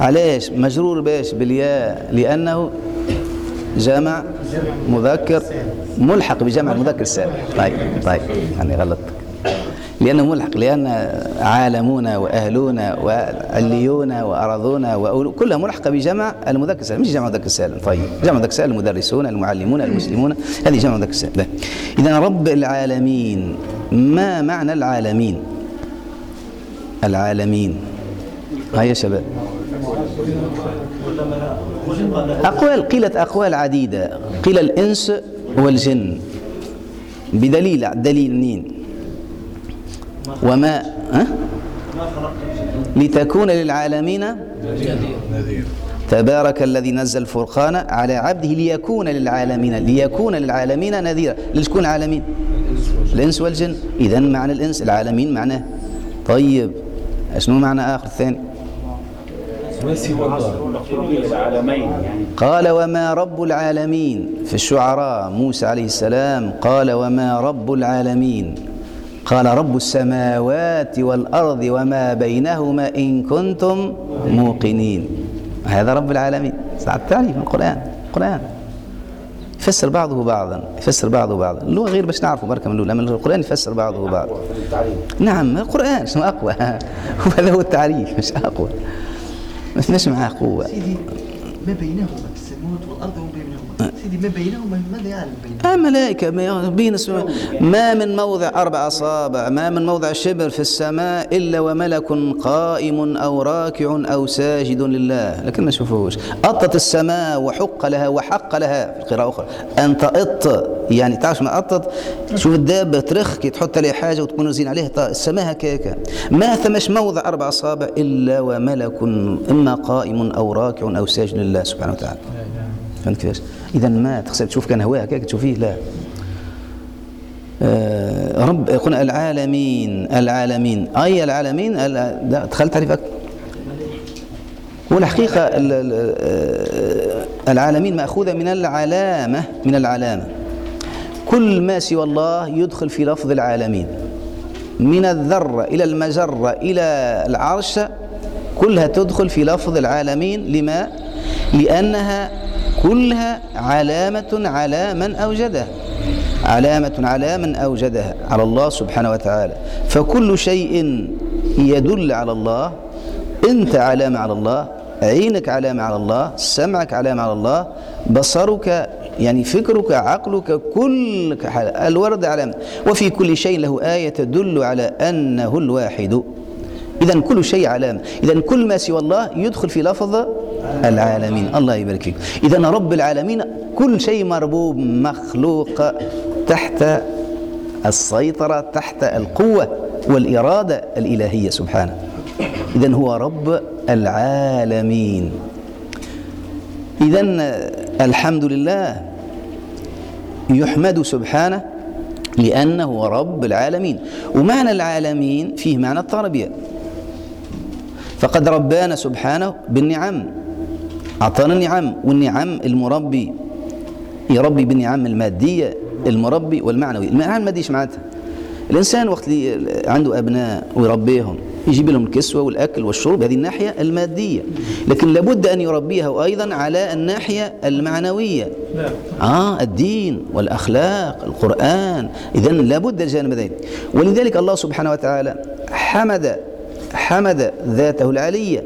علاش مجرور باش بالياء. لأنه جمع مذكر ملحق بجمع المذكر السالم. طيب طيب يعني غلطتك لأنه ملحق لأن عالمون وأهلون وعليون وأرضون كلها ملحقة بجمع المذكر السالم مش جمع المذكر السالم طيب جمع المذكر السالم المدرسون المعلمون المسلمون. هذه جمع المذكر السالم إذا رب العالمين ما معنى العالمين؟ العالمين. هيا يا شباب. أقوال قيلت أقوال عديدة. قيل الإنس والجن. بدليل دليل نين وما ها؟ لتكون للعالمين تبارك الذي نزل الفرقان على عبده ليكون للعالمين ليكون للعالمين نذيرا. لشكون العالمين الإنس والجن. إذا معنى الإنس العالمين معناه. طيب. شنو معنى آخر الثاني؟ قال وما رب العالمين. في الشعراء موسى عليه السلام قال وما رب العالمين. قال رب السماوات والأرض وما بينهما إن كنتم موقنين. هذا رب العالمين. ساعة التعريف من القرآن. القرآن. يفسر بعضه بعضا. يفسر بعضه بعضا. اللغة غير باش نعرفوا بركة من لما القرآن يفسر بعضه بعضا. نعم القرآن. شنو أقوى؟ *laughs* وهذا هو التعريف. مش أقوى. ما فيناش معاه قوة. سيدي ما بينهما السماوات والأرض وما بينهما فيما بينهما ماذا يعني بينهما؟ آه ملائكة ما- بين السماء ما من موضع أربع أصابع ما من موضع شبر في السماء إلا وملك قائم أو راكع أو ساجد لله. لكن ما شوفوش. أطت السماء وحق لها وحق لها. في القراءة أخرى. أن تأط يعني تعرف ما أطت؟ شوف الدابة ترخ كي تحط عليها حاجة وتكون زين عليها السماء هكاك. ما ثمش موضع أربع أصابع إلا وملك إما قائم أو راكع أو ساجد لله سبحانه وتعالى. فهمت كيفاش؟ إذا ما تخسر تشوف كان هواه هكاك تشوفيه لا. آه، رب قلنا العالمين العالمين. أي العالمين؟ دخلت تعريفك. ال- آه، العالمين مأخوذة من العلامة من العلامة. كل ما سوى الله يدخل في لفظ العالمين. من الذرة إلى المجرة إلى العرش كلها تدخل في لفظ العالمين. لما؟ لأنها كلها علامة على من أوجدها. علامة على من أوجدها. على الله سبحانه وتعالى. فكل شيء يدل على الله. أنت علامة على الله. عينك علامة على الله. سمعك علامة على الله. بصرك يعني فكرك عقلك كل الورد علامة وفي كل شيء له آية تدل على أنه الواحد. إذا كل شيء علامة. إذا كل ما سوى الله يدخل في لفظ العالمين. الله يبارك فيك إذا رب العالمين كل شيء مربوب مخلوق تحت السيطرة تحت القوة والإرادة الإلهية سبحانه. إذا هو رب العالمين. إذا الحمد لله يحمد سبحانه لأنه رب العالمين. ومعنى العالمين فيه معنى التربية. فقد ربانا سبحانه بالنعم. أعطانا النعم والنعم المربي. يربي بالنعم المادية المربي والمعنوي. المعنى المادي إيش معناتها؟ الإنسان وقت اللي عنده أبناء ويربيهم يجيب لهم الكسوة والأكل والشرب هذه الناحية المادية. لكن لابد أن يربيها أيضا على الناحية المعنوية. آه الدين والأخلاق القرآن. إذا لابد الجانب ذلك ولذلك الله سبحانه وتعالى حمد حمد ذاته العلية.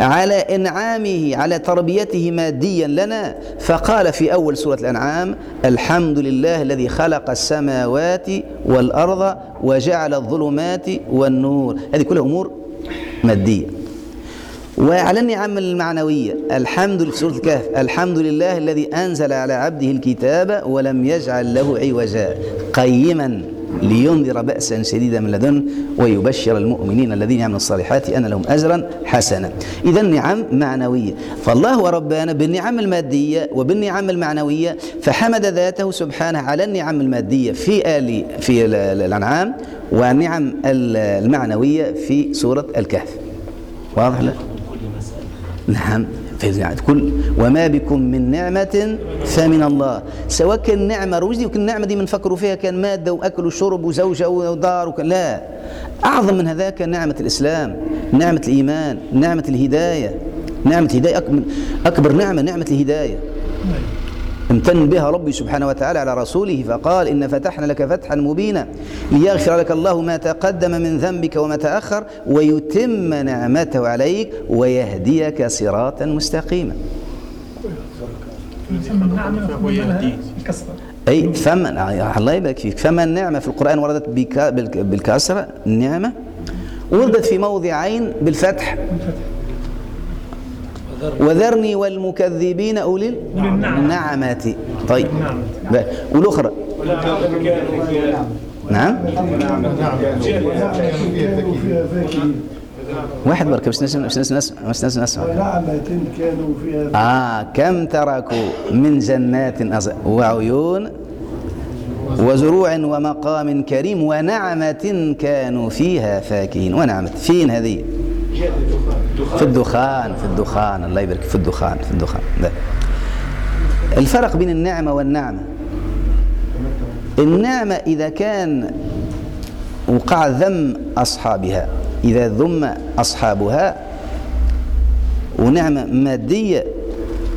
على إنعامه على تربيته ماديا لنا. فقال في أول سورة الأنعام الحمد لله الذي خلق السماوات والأرض وجعل الظلمات والنور. هذه كلها أمور مادية. وعلى النعم المعنوية الحمد لله سورة الكهف الحمد لله الذي أنزل على عبده الكتاب ولم يجعل له عوجا. قيما. لينذر بأسا شديدا من لدن ويبشر المؤمنين الذين يعملون الصالحات أن لهم أجرا حسنا. إذا النعم معنوية. فالله ربنا بالنعم المادية وبالنعم المعنوية فحمد ذاته سبحانه على النعم المادية في آل في ال- ال- الأنعام والنعم ال- المعنوية في سورة الكهف. واضح لا؟ نعم. كل وما بكم من نعمة فمن الله. سواء كان نعمة رشدي وكان النعمة دي بنفكروا فيها كان مادة وأكل وشرب وزوجة ودار وكان لا. أعظم من هذاك نعمة الإسلام نعمة الإيمان نعمة الهداية. نعمة الهداية أكبر نعمة نعمة الهداية. امتن بها ربي سبحانه وتعالى على رسوله فقال إن فتحنا لك فتحا مبينا ليغفر لك الله ما تقدم من ذنبك وما تأخر ويتم نعمته عليك ويهديك صراطا مستقيما. أي فمن الله يبارك فيك. فمن نعمة في القرآن وردت بالكسرة؟ النعمة وردت في موضعين بالفتح. وذرني والمكذبين أولي النعمة. طيب. والأخرى. نعم. واحد بركة مش نسمع مش نسمع مش نسمع ونعمة كانوا آه كم تركوا من جنات وعيون وزروع ومقام كريم ونعمة كانوا فيها فاكهين. ونعمة. فين هذه؟ في الدخان في الدخان الله يبارك في الدخان في الدخان. ده. الفرق بين النعمة والنعمة. النعمة إذا كان وقع ذم أصحابها إذا ذم أصحابها ونعمة مادية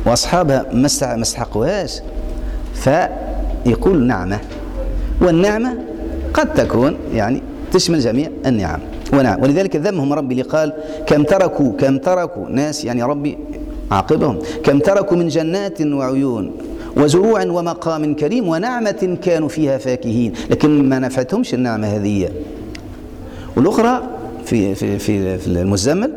وأصحابها ما است- ما استحقوهاش فيقول نعمة. والنعمة قد تكون يعني تشمل جميع النعم. ونعم. ولذلك ذمهم ربي اللي قال كم تركوا كم تركوا ناس يعني ربي عاقبهم. كم تركوا من جنات وعيون وزروع ومقام كريم ونعمة كانوا فيها فاكهين. لكن ما نفعتهمش النعمة هذه. والأخرى في في في, في المزمل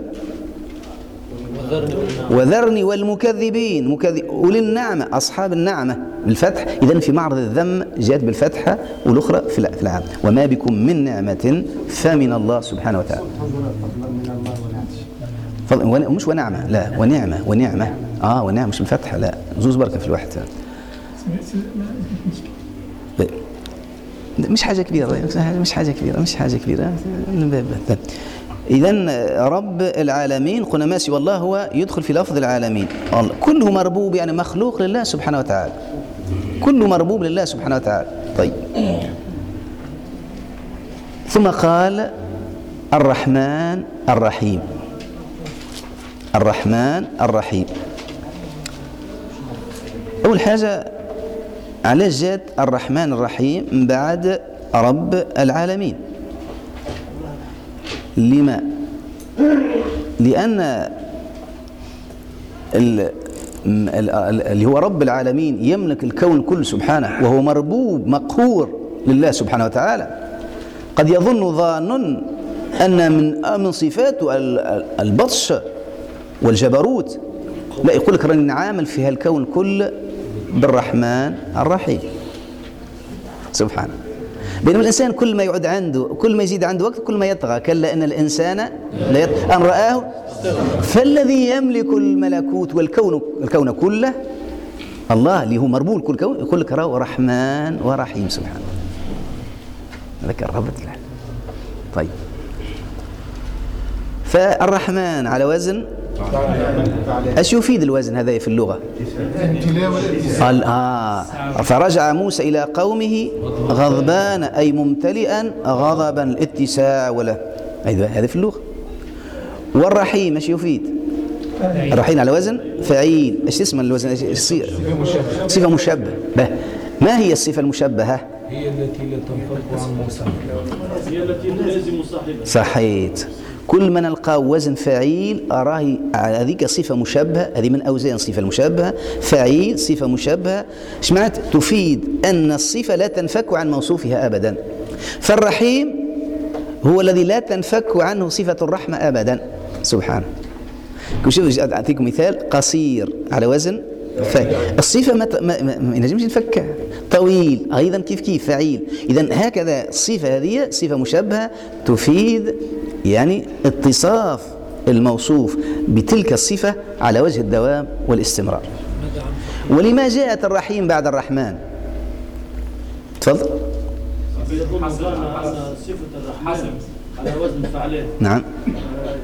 وذرني والمكذبين. مكذب أولي النعمة أصحاب النعمة بالفتح. إذا في معرض الذم جاءت بالفتحة والأخرى في الع- في العام. وما بكم من نعمة فمن الله سبحانه وتعالى. فضل مش ونعمة لا ونعمة ونعمة. آه ونعمة مش بالفتحة لا. زوز بركة في الواحد. مش حاجة كبيرة مش حاجة كبيرة مش حاجة كبيرة. من باب إذا رب العالمين قلنا ما سوى الله هو يدخل في لفظ العالمين. كله مربوب يعني مخلوق لله سبحانه وتعالى. كله مربوب لله سبحانه وتعالى. طيب. ثم قال الرحمن الرحيم. الرحمن الرحيم. أول حاجة علاش جات الرحمن الرحيم من بعد رب العالمين. لما؟ لأن ال- ال- ال- اللي هو رب العالمين يملك الكون كله سبحانه وهو مربوب مقهور لله سبحانه وتعالى. قد يظن ظان أن من من صفاته ال- ال- البطش والجبروت. لا يقول لك راني نعامل في هالكون كله بالرحمن الرحيم. سبحانه بينما الإنسان كل ما يعد عنده كل ما يزيد عنده وقت كل ما يطغى. كلا أن الإنسان لا. أن رآه؟ فالذي يملك الملكوت والكون الكون كله الله اللي هو مربول كل كون يقول لك راه رحمن ورحيم سبحانه هذاك الربط طيب. فالرحمن على وزن إيش يفيد الوزن هذا في اللغة؟ قال آه فرجع موسى إلى قومه غضبان أي ممتلئا غضبا الاتساع ولا. أيوة هذا في اللغة. والرحيم إيش يفيد؟ الرحيم على وزن فعيل. إيش اسم الوزن؟ صفة مشبه به. ما هي الصفة المشبهة؟ هي التي لا تنفك عن موسى. هي التي تلازم صاحبها صحيت. كل ما نلقى وزن فعيل أراه هذيك صفة مشبهة هذه من أوزان صفة المشبهة فعيل صفة مشبهة إيش معنات؟ تفيد أن الصفة لا تنفك عن موصوفها أبدا. فالرحيم هو الذي لا تنفك عنه صفة الرحمة أبدا. سبحانه شوف أعطيكم مثال. قصير على وزن فعيل. الصفة ما ما, ما, ينجمش نفكها طويل أيضا كيف كيف؟ فعيل. إذا هكذا الصفة هذه صفة مشبهة تفيد يعني اتصاف الموصوف بتلك الصفة على وجه الدوام والاستمرار. ولما جاءت الرحيم بعد الرحمن؟ تفضل. على وزن فعلان نعم.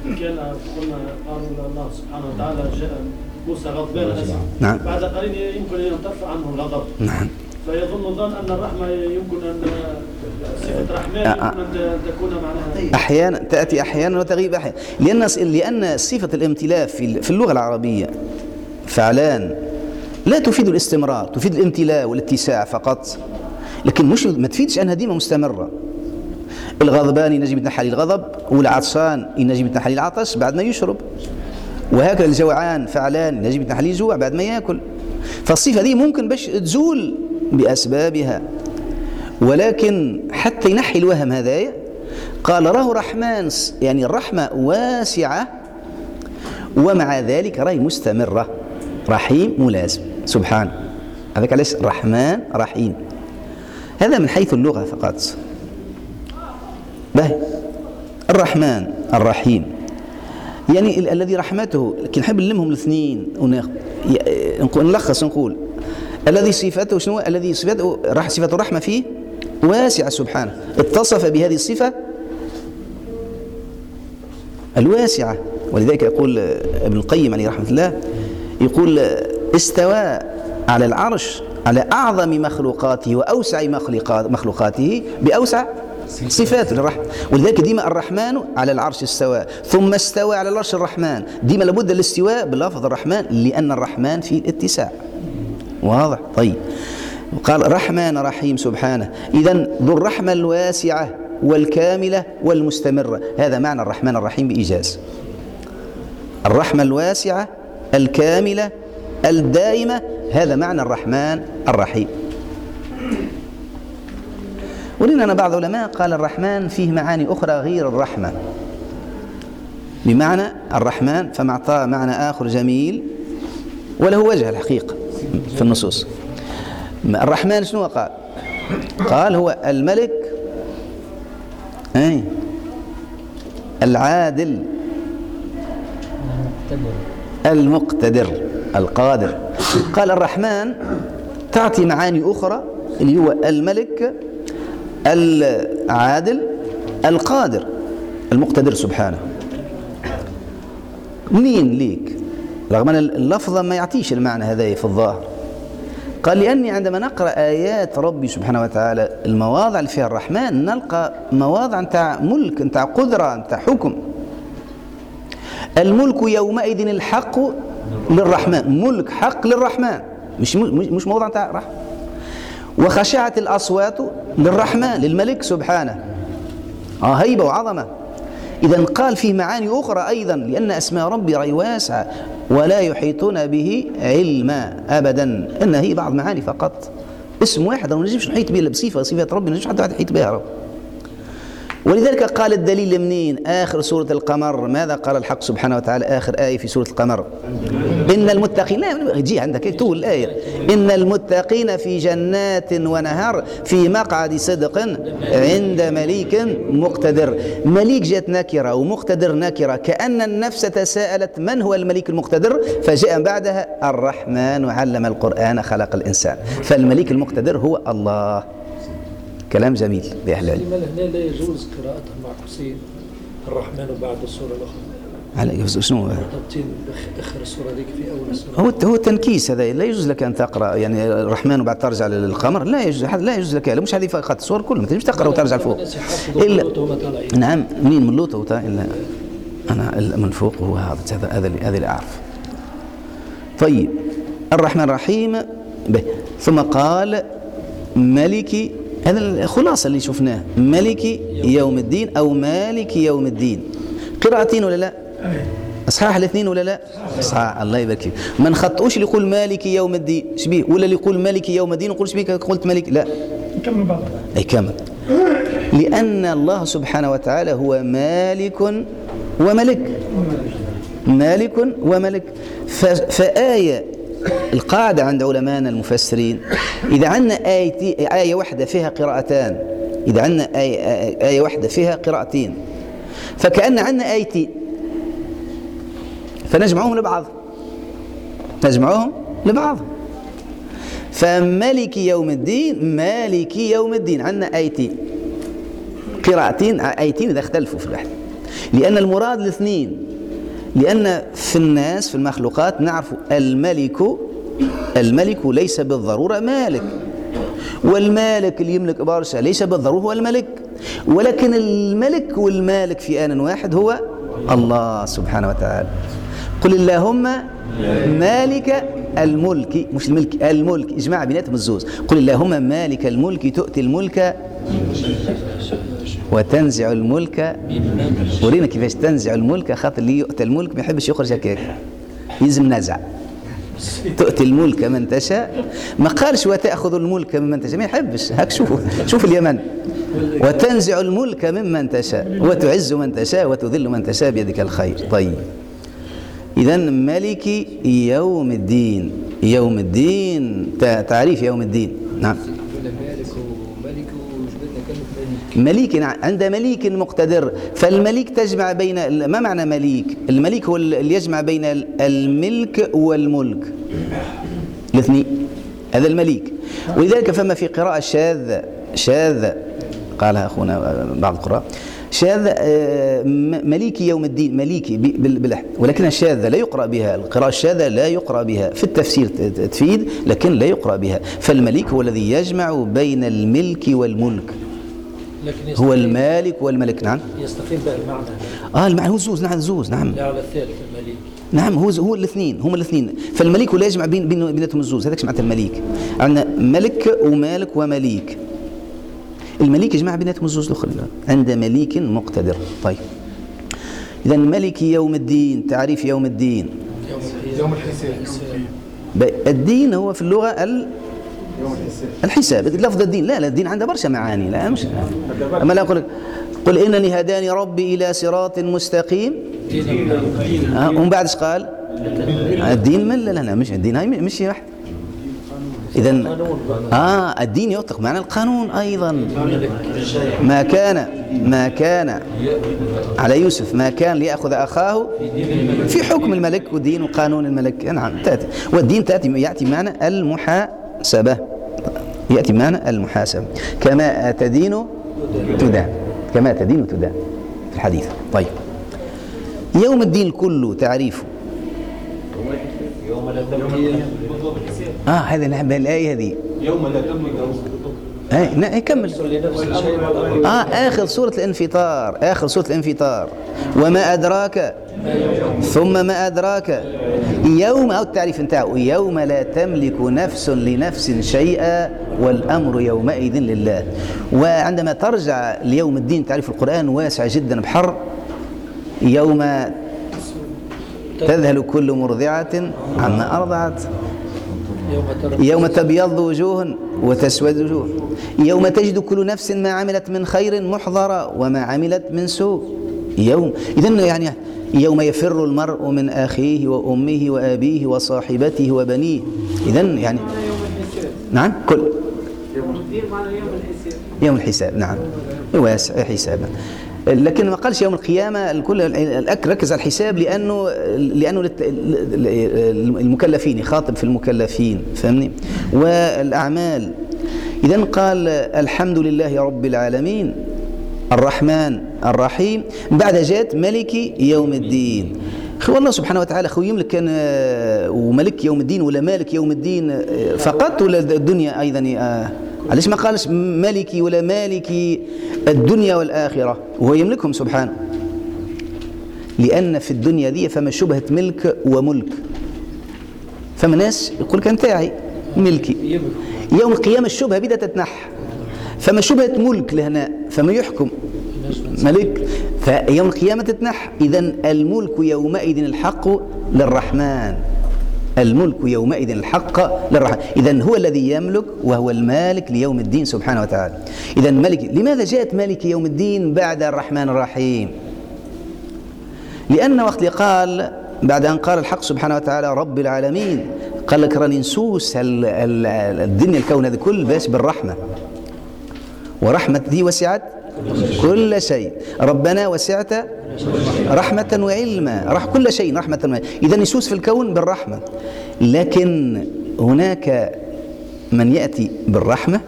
كان قلنا قالوا الله سبحانه وتعالى جاء موسى غضبان. أسف نعم. بعد قليل يمكن أن ترفع عنه الغضب. نعم. فيظن ظن أن الرحمة يمكن أن صفة رحمن. يمكن أن تكون معناها. أحيانا تأتي أحيانا وتغيب أحيانا. لأن لأن صفة الامتلاء في في اللغة العربية فعلان. لا تفيد الاستمرار تفيد الامتلاء والاتساع فقط. لكن مش ما تفيدش أنها ديما مستمرة. الغضبان ينجم يتنحى الغضب والعطشان ينجم يتنحى العطش بعد ما يشرب. وهكذا الجوعان فعلان ينجم يتنحى الجوع بعد ما يأكل. فالصفة دي ممكن باش تزول بأسبابها. ولكن حتى ينحي الوهم هذايا قال راه رحمن يعني الرحمة واسعة ومع ذلك راهي مستمرة رحيم ملازم. سبحانه هذاك علاش؟ رحمن رحيم. هذا من حيث اللغة فقط. به الرحمن الرحيم. يعني ال- الذي رحمته لكن نحب نلمهم الاثنين وناخ- ي- نقول- نلخص نقول الذي صفته شنو؟ الذي صفته صفة الرحمة فيه واسعة سبحانه. اتصف بهذه الصفة الواسعة. ولذلك يقول ابن القيم عليه رحمة الله يقول استوى على العرش على أعظم مخلوقاته وأوسع مخلوقات مخلوقاته بأوسع صفات للرحمة ولذلك ديما الرحمن على العرش استوى. ثم استوى على العرش الرحمن. ديما لابد الاستواء بلفظ الرحمن لأن الرحمن في الاتساع. واضح؟ طيب. قال رحمن رحيم سبحانه. إذا ذو الرحمة الواسعة والكاملة والمستمرة. هذا معنى الرحمن الرحيم بإيجاز. الرحمة الواسعة الكاملة الدائمة هذا معنى الرحمن الرحيم. ولنا بعض العلماء قال الرحمن فيه معاني أخرى غير الرحمة. بمعنى الرحمن فما أعطاه معنى آخر جميل وله وجه الحقيقة. في النصوص. الرحمن شنو قال؟ قال هو الملك أي العادل المقتدر القادر. قال الرحمن تعطي معاني أخرى اللي هو الملك العادل القادر المقتدر سبحانه. منين ليك؟ رغم أن اللفظة ما يعطيش المعنى هذا في الظاهر. قال لأني عندما نقرأ آيات ربي سبحانه وتعالى المواضع اللي فيها الرحمن نلقى مواضع نتاع ملك نتاع قدرة نتاع حكم. الملك يومئذ الحق للرحمن ملك حق للرحمن. مش مش موضع نتاع رحمة. وخشعت الأصوات للرحمن للملك سبحانه. آه هيبة وعظمة. إذا قال فيه معاني أخرى أيضا لأن أسماء ربي رأي واسعة ولا يحيطون به علما أبدا. إن هي بعض معاني فقط. اسم واحد ما نجمش نحيط به بصفة صفة ربي ما نجمش حد واحد يحيط بها رب. ولذلك قال الدليل منين؟ آخر سورة القمر. ماذا قال الحق سبحانه وتعالى؟ آخر آية في سورة القمر. إن المتقين لا جي عندك تقول الآية؟ إن المتقين في جنات ونهر في مقعد صدق عند مليك مقتدر. مليك جاءت نكرة ومقتدر نكرة. كأن النفس تساءلت من هو الملك المقتدر؟ فجاء بعدها الرحمن علم القرآن خلق الإنسان. فالملك المقتدر هو الله. كلام جميل لأهل العلم هنا لا يجوز قراءتها مع حسين الرحمن بعد السورة الأخرى. على شنو؟ اخر السورة ذيك في أول السورة هو هو تنكيس هذا لا يجوز لك أن تقرأ يعني الرحمن وبعد ترجع للقمر لا يجوز لا يجوز لك مش هذه فقط السور كله ما تجيش تقرأ وترجع لفوق. الا نعم منين من لوط الا أنا من فوق هو هذا هذا هذا اللي أعرف. طيب الرحمن الرحيم به. ثم قال ملك هذا الخلاصة اللي شفناه. ملك يوم الدين أو مالك يوم الدين. قراءتين ولا لا؟ أصحاح الاثنين ولا لا؟ صحاح الله يبارك فيك. ما نخطئوش اللي يقول مالك يوم الدين. شبيه ولا اللي يقول مالك يوم الدين نقول شبيه قلت مالك. لا. بعض. أي كمل لأن الله سبحانه وتعالى هو مالك وملك. مالك وملك. فآية القاعدة عند علماءنا المفسرين إذا عندنا آية, آية واحدة فيها قراءتان إذا عندنا آية, آية واحدة فيها قراءتين فكأن عندنا آيتين فنجمعهم لبعض نجمعهم لبعض. فملك يوم الدين مالك يوم الدين. عندنا آيتين قراءتين آيتين إذا اختلفوا في الواحد لأن المراد الاثنين لأن في الناس في المخلوقات نعرف الملك الملك ليس بالضرورة مالك. والمالك اللي يملك برشا ليس بالضرورة هو الملك. ولكن الملك والمالك في آن واحد هو الله سبحانه وتعالى. قل اللهم مالك الملك مش الملك الملك. اجمع بيناتهم الزوز. قل اللهم مالك الملك تؤتي الملك. وتنزع الملك. ورينا كيفاش تنزع الملك خاطر اللي يؤتى الملك ما يحبش يخرج هكاك. يلزم نزع. تؤتي الملك من تشاء. ما قالش وتأخذ الملك ممن تشاء. ما يحبش. هاك شوف. شوف اليمن. وتنزع الملك ممن تشاء. وتعز من تشاء. وتذل من تشاء بيدك الخير. طيب. إذا ملك يوم الدين. يوم الدين. تعريف يوم الدين. نعم. مليك عند مليك مقتدر. فالمليك تجمع بين ما معنى مليك؟ المليك هو اللي يجمع بين الملك والملك. الاثنين. هذا المليك. ولذلك فما في قراءة شاذة شاذة قالها أخونا بعض القراء. شاذ مليكي يوم الدين مليكي باللحن ولكنها شاذة لا يقرأ بها. القراءة الشاذة لا يقرأ بها. في التفسير تفيد لكن لا يقرأ بها. فالمليك هو الذي يجمع بين الملك والملك. لكن هو المالك والملك نعم. يستقيم بقى المعنى آه المعنى هو زوز نعم زوز نعم. لا على الثالث المليك نعم هو هو الاثنين هم الاثنين. فالملك هو لا يجمع بين بين بيناتهم الزوز هذاك معناتها المليك عندنا ملك ومالك ومليك. المليك يجمع بيناتهم الزوز الاخرى عند مليك مقتدر. طيب. اذا ملك يوم الدين تعريف يوم الدين. يوم الحساب. الدين هو في اللغة ال الحساب لفظ الدين. لا لا الدين عنده برشا معاني. لا مش أما لا أقول لك قل إنني هداني ربي إلى صراط مستقيم. آه ومن بعد إيش قال؟ الدين من لا لا مش الدين هاي مش واحد. إذا آه الدين يطلق معنى القانون أيضا. ما كان ما كان على يوسف ما كان ليأخذ أخاه في حكم الملك ودين وقانون الملك. نعم تأتي. والدين تأتي يأتي معنى المحاسبة يأتي معنى المحاسبة. كما تدين تدان. كما تدين تدان في الحديث. طيب. يوم الدين كله تعريفه. آه هذا نعم الآية هذه يوم لا تملك أي كمل. آه آخر سورة الإنفطار آخر سورة الإنفطار. وما أدراك ثم ما أدراك. يوم أو التعريف نتاعو يوم لا تملك نفس لنفس شيئا والأمر يومئذ لله. وعندما ترجع ليوم الدين تعريف القرآن واسع جدا بحر يوم تذهل كل مرضعة عما ترى يوم تبيض وجوه وتسود وجوه يوم تجد كل نفس ما عملت من خير محضرة وما عملت من سوء. يوم. إذا يعني يوم يفر المرء من أخيه وأمه وأبيه وصاحبته وبنيه. إذا يعني نعم؟ كل. يوم الحساب. نعم. واسع حسابا. لكن ما قالش يوم القيامة الكل ركز على الحساب لأنه لأنه المكلفين يخاطب في المكلفين فهمني؟ والأعمال. إذا قال الحمد لله رب العالمين الرحمن الرحيم بعد جاءت ملك يوم الدين. خو الله سبحانه وتعالى خو يملك كان آه، وملك يوم الدين ولا مالك يوم الدين آه، فقط ولا الدنيا أيضا آه، علاش ما قالش ملكي ولا مالكي الدنيا والآخرة؟ وهو يملكهم سبحانه. لأن في الدنيا دي فما شبهة ملك وملك. فما ناس يقول كان تاعي ملكي. يوم القيامة الشبهة بدأت تتنح. فما شبهة ملك لهنا فما يحكم. ملك. فيوم القيامة تتنح. إذا الملك يومئذ الحق للرحمن. الملك يومئذ الحق للرحمن. إذا هو الذي يملك وهو المالك ليوم الدين سبحانه وتعالى. إذا ملك لماذا جاءت مالك يوم الدين بعد الرحمن الرحيم؟ لأن وقت اللي قال بعد أن قال الحق سبحانه وتعالى رب العالمين قال لك راني نسوس ال- ال- الدنيا الكون هذا كل باش بالرحمة. ورحمة دي وسعت كل شيء. ربنا وسعت رحمة وعلما. رح كل شيء رحمة وعلما. إذا يسوس في الكون بالرحمة. لكن هناك من يأتي بالرحمة؟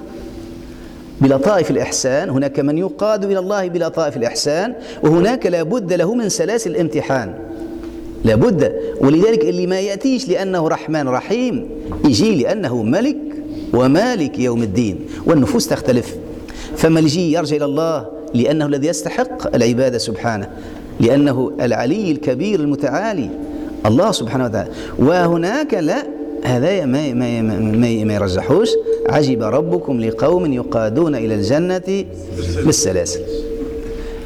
بلطائف الإحسان. هناك من يقاد إلى الله بلطائف الإحسان. وهناك لابد له من سلاسل الامتحان. لابد ولذلك اللي ما يأتيش لأنه رحمن رحيم يجي لأنه ملك ومالك يوم الدين. والنفوس تختلف. فما يجي يرجع إلى الله لأنه الذي يستحق العبادة سبحانه لأنه العلي الكبير المتعالي الله سبحانه وتعالى. وهناك لا هذا ما ما ما, ما, يرجحوش. عجب ربكم لقوم يقادون إلى الجنة بالسلاسل.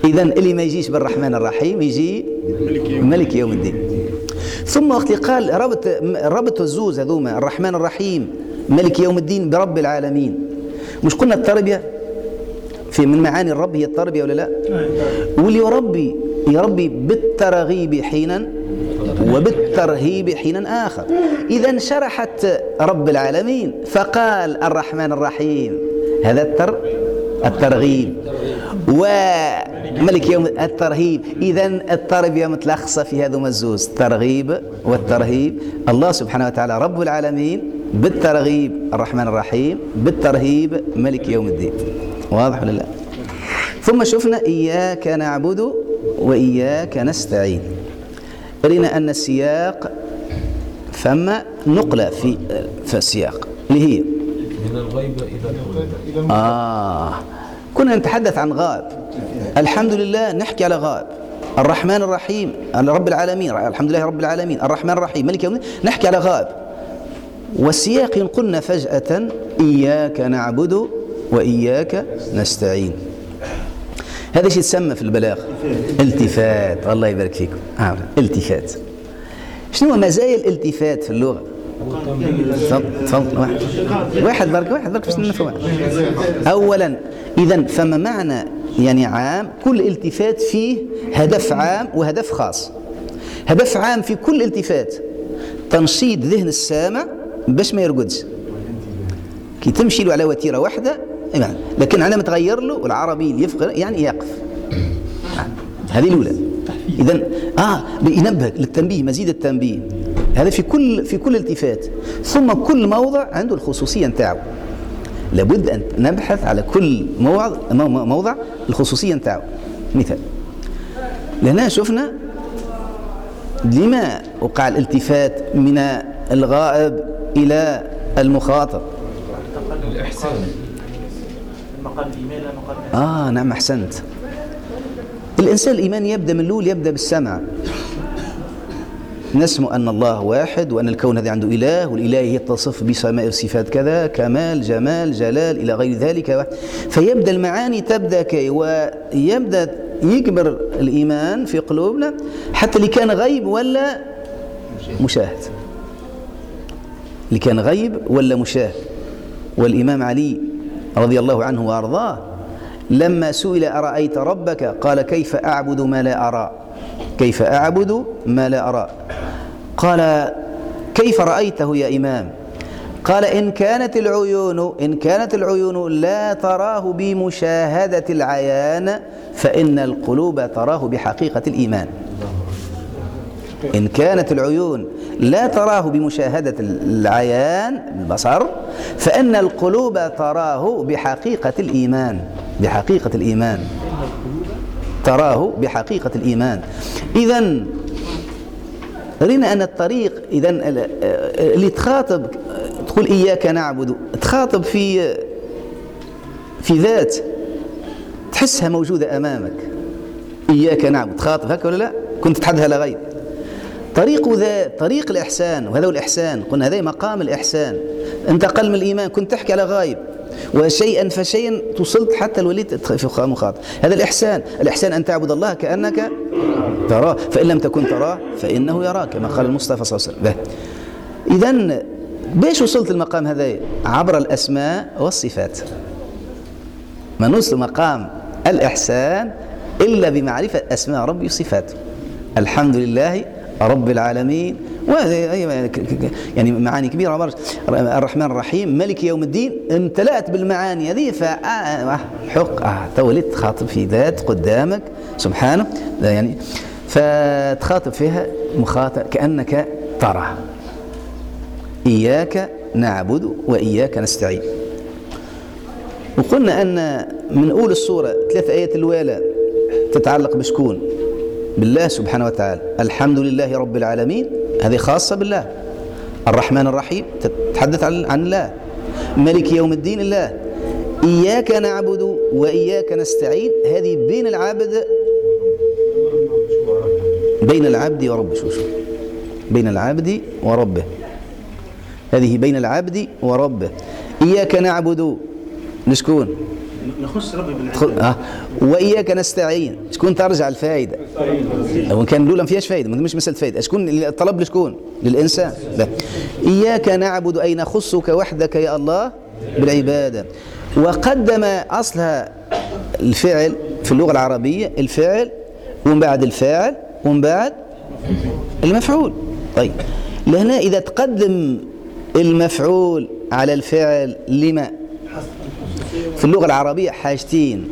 إذا اللي ما يجيش بالرحمن الرحيم يجي ملك يوم الدين. ثم وقت قال ربط ربط الزوز هذوما الرحمن الرحيم ملك يوم الدين برب العالمين. مش قلنا التربية؟ في من معاني الرب هي التربية ولا لا؟ واللي يربي يربي بالترغيب حينا وبالترهيب حينا آخر. إذا شرحت رب العالمين فقال الرحمن الرحيم هذا التر الترغيب. وملك يوم الترهيب. إذا التربية متلخصة في هذا الزوز الترغيب والترهيب. الله سبحانه وتعالى رب العالمين بالترغيب الرحمن الرحيم بالترهيب ملك يوم الدين. واضح ولا لا؟ ثم شفنا إياك نعبد وإياك نستعين. رينا أن السياق ثم نقلة في في السياق. اللي هي؟ من الغيبة إلى آه. كنا نتحدث عن غائب الحمد لله نحكي على غائب الرحمن الرحيم رب العالمين الحمد لله رب العالمين الرحمن الرحيم ملك يوم نحكي على غائب والسياق قلنا فجأة إياك نعبد وإياك نستعين. هذا شيء يتسمى في البلاغة التفات. الله يبارك فيكم. آه. التفات. شنو مزايا الالتفات في اللغة؟ تفضل. تفضل. واحد. واحد برك واحد برك باش نفهم. اولا اذا فما معنى يعني عام كل التفات فيه هدف عام وهدف خاص. هدف عام في كل التفات تنشيط ذهن السامع باش ما يرقدش. كي تمشي له على وتيرة واحدة يعني لكن على ما تغير له العربي اللي يفقه يعني يقف. هذه الأولى. اذا آه ينبهك للتنبيه مزيد التنبيه. هذا في كل في كل التفات ثم كل موضع عنده الخصوصية نتاعو. لابد أن نبحث على كل موضع موضع الخصوصية نتاعو. مثال. لهنا شفنا لما وقع الالتفات من الغائب إلى المخاطب. الإحسان. مقام الإيمان لا مقام آه نعم أحسنت. الإنسان الإيمان يبدأ من الأول يبدأ بالسمع. نسمع أن الله واحد وأن الكون هذا عنده إله والإله يتصف بسماء وصفات كذا كمال جمال جلال إلى غير ذلك. فيبدأ المعاني تبدأ كي ويبدأ يكبر الإيمان في قلوبنا حتى اللي كان غيب ولا مشاهد. اللي كان غيب ولا مشاهد. والإمام علي رضي الله عنه وأرضاه لما سئل أرأيت ربك؟ قال كيف أعبد ما لا أرى؟ كيف أعبد ما لا أرى؟ قال كيف رأيته يا إمام؟ قال إن كانت العيون إن كانت العيون لا تراه بمشاهدة العيان فإن القلوب تراه بحقيقة الإيمان. إن كانت العيون لا تراه بمشاهدة العيان البصر فإن القلوب تراه بحقيقة الإيمان بحقيقة الإيمان. تراه بحقيقة الإيمان. إذا رينا أن الطريق إذا اللي تخاطب تقول إياك نعبد تخاطب في في ذات تحسها موجودة أمامك. إياك نعبد تخاطب هكا ولا لا؟ كنت تتحدث على غير طريق ذا طريق الإحسان وهذا هو الإحسان. قلنا هذا مقام الإحسان. انتقل من الإيمان. كنت تحكي على غايب. وشيئا فشيئا توصلت حتى الوليد في مخاطب. هذا الإحسان. الإحسان أن تعبد الله كأنك تراه. فإن لم تكن تراه فإنه يراك كما قال المصطفى صلى الله عليه وسلم. إذا بيش وصلت المقام هذا؟ عبر الأسماء والصفات. ما نوصل مقام الإحسان إلا بمعرفة أسماء ربي وصفاته. الحمد لله رب العالمين. يعني معاني كبيرة مرة الرحمن الرحيم ملك يوم الدين امتلأت بالمعاني هذه فحق آه توليت تخاطب في ذات قدامك. سبحانه. يعني فتخاطب فيها مخاطب كأنك ترى. إياك نعبد وإياك نستعين. وقلنا أن من أول الصورة ثلاث آيات الأولى تتعلق بشكون؟ بالله سبحانه وتعالى. الحمد لله رب العالمين. هذه خاصة بالله. الرحمن الرحيم. تتحدث عن الله. ملك يوم الدين الله. إياك نعبد وإياك نستعين. هذه بين العبد بين العبد وربه. شو شو بين العبد وربه. هذه بين العبد وربه. إياك نعبد. لشكون نخص ربي تدخل آه. وإياك نستعين. شكون ترجع الفائدة؟ لو كان الأولى ما فيهاش فائده مش مسألة فائده شكون الطلب لشكون؟ للإنسان. لا. إياك نعبد أي نخصك وحدك يا الله بالعبادة. وقدم أصلها الفعل في اللغة العربية الفعل ومن بعد الفاعل ومن بعد المفعول. طيب. لهنا إذا تقدم المفعول على الفعل لما في اللغة العربية حاجتين.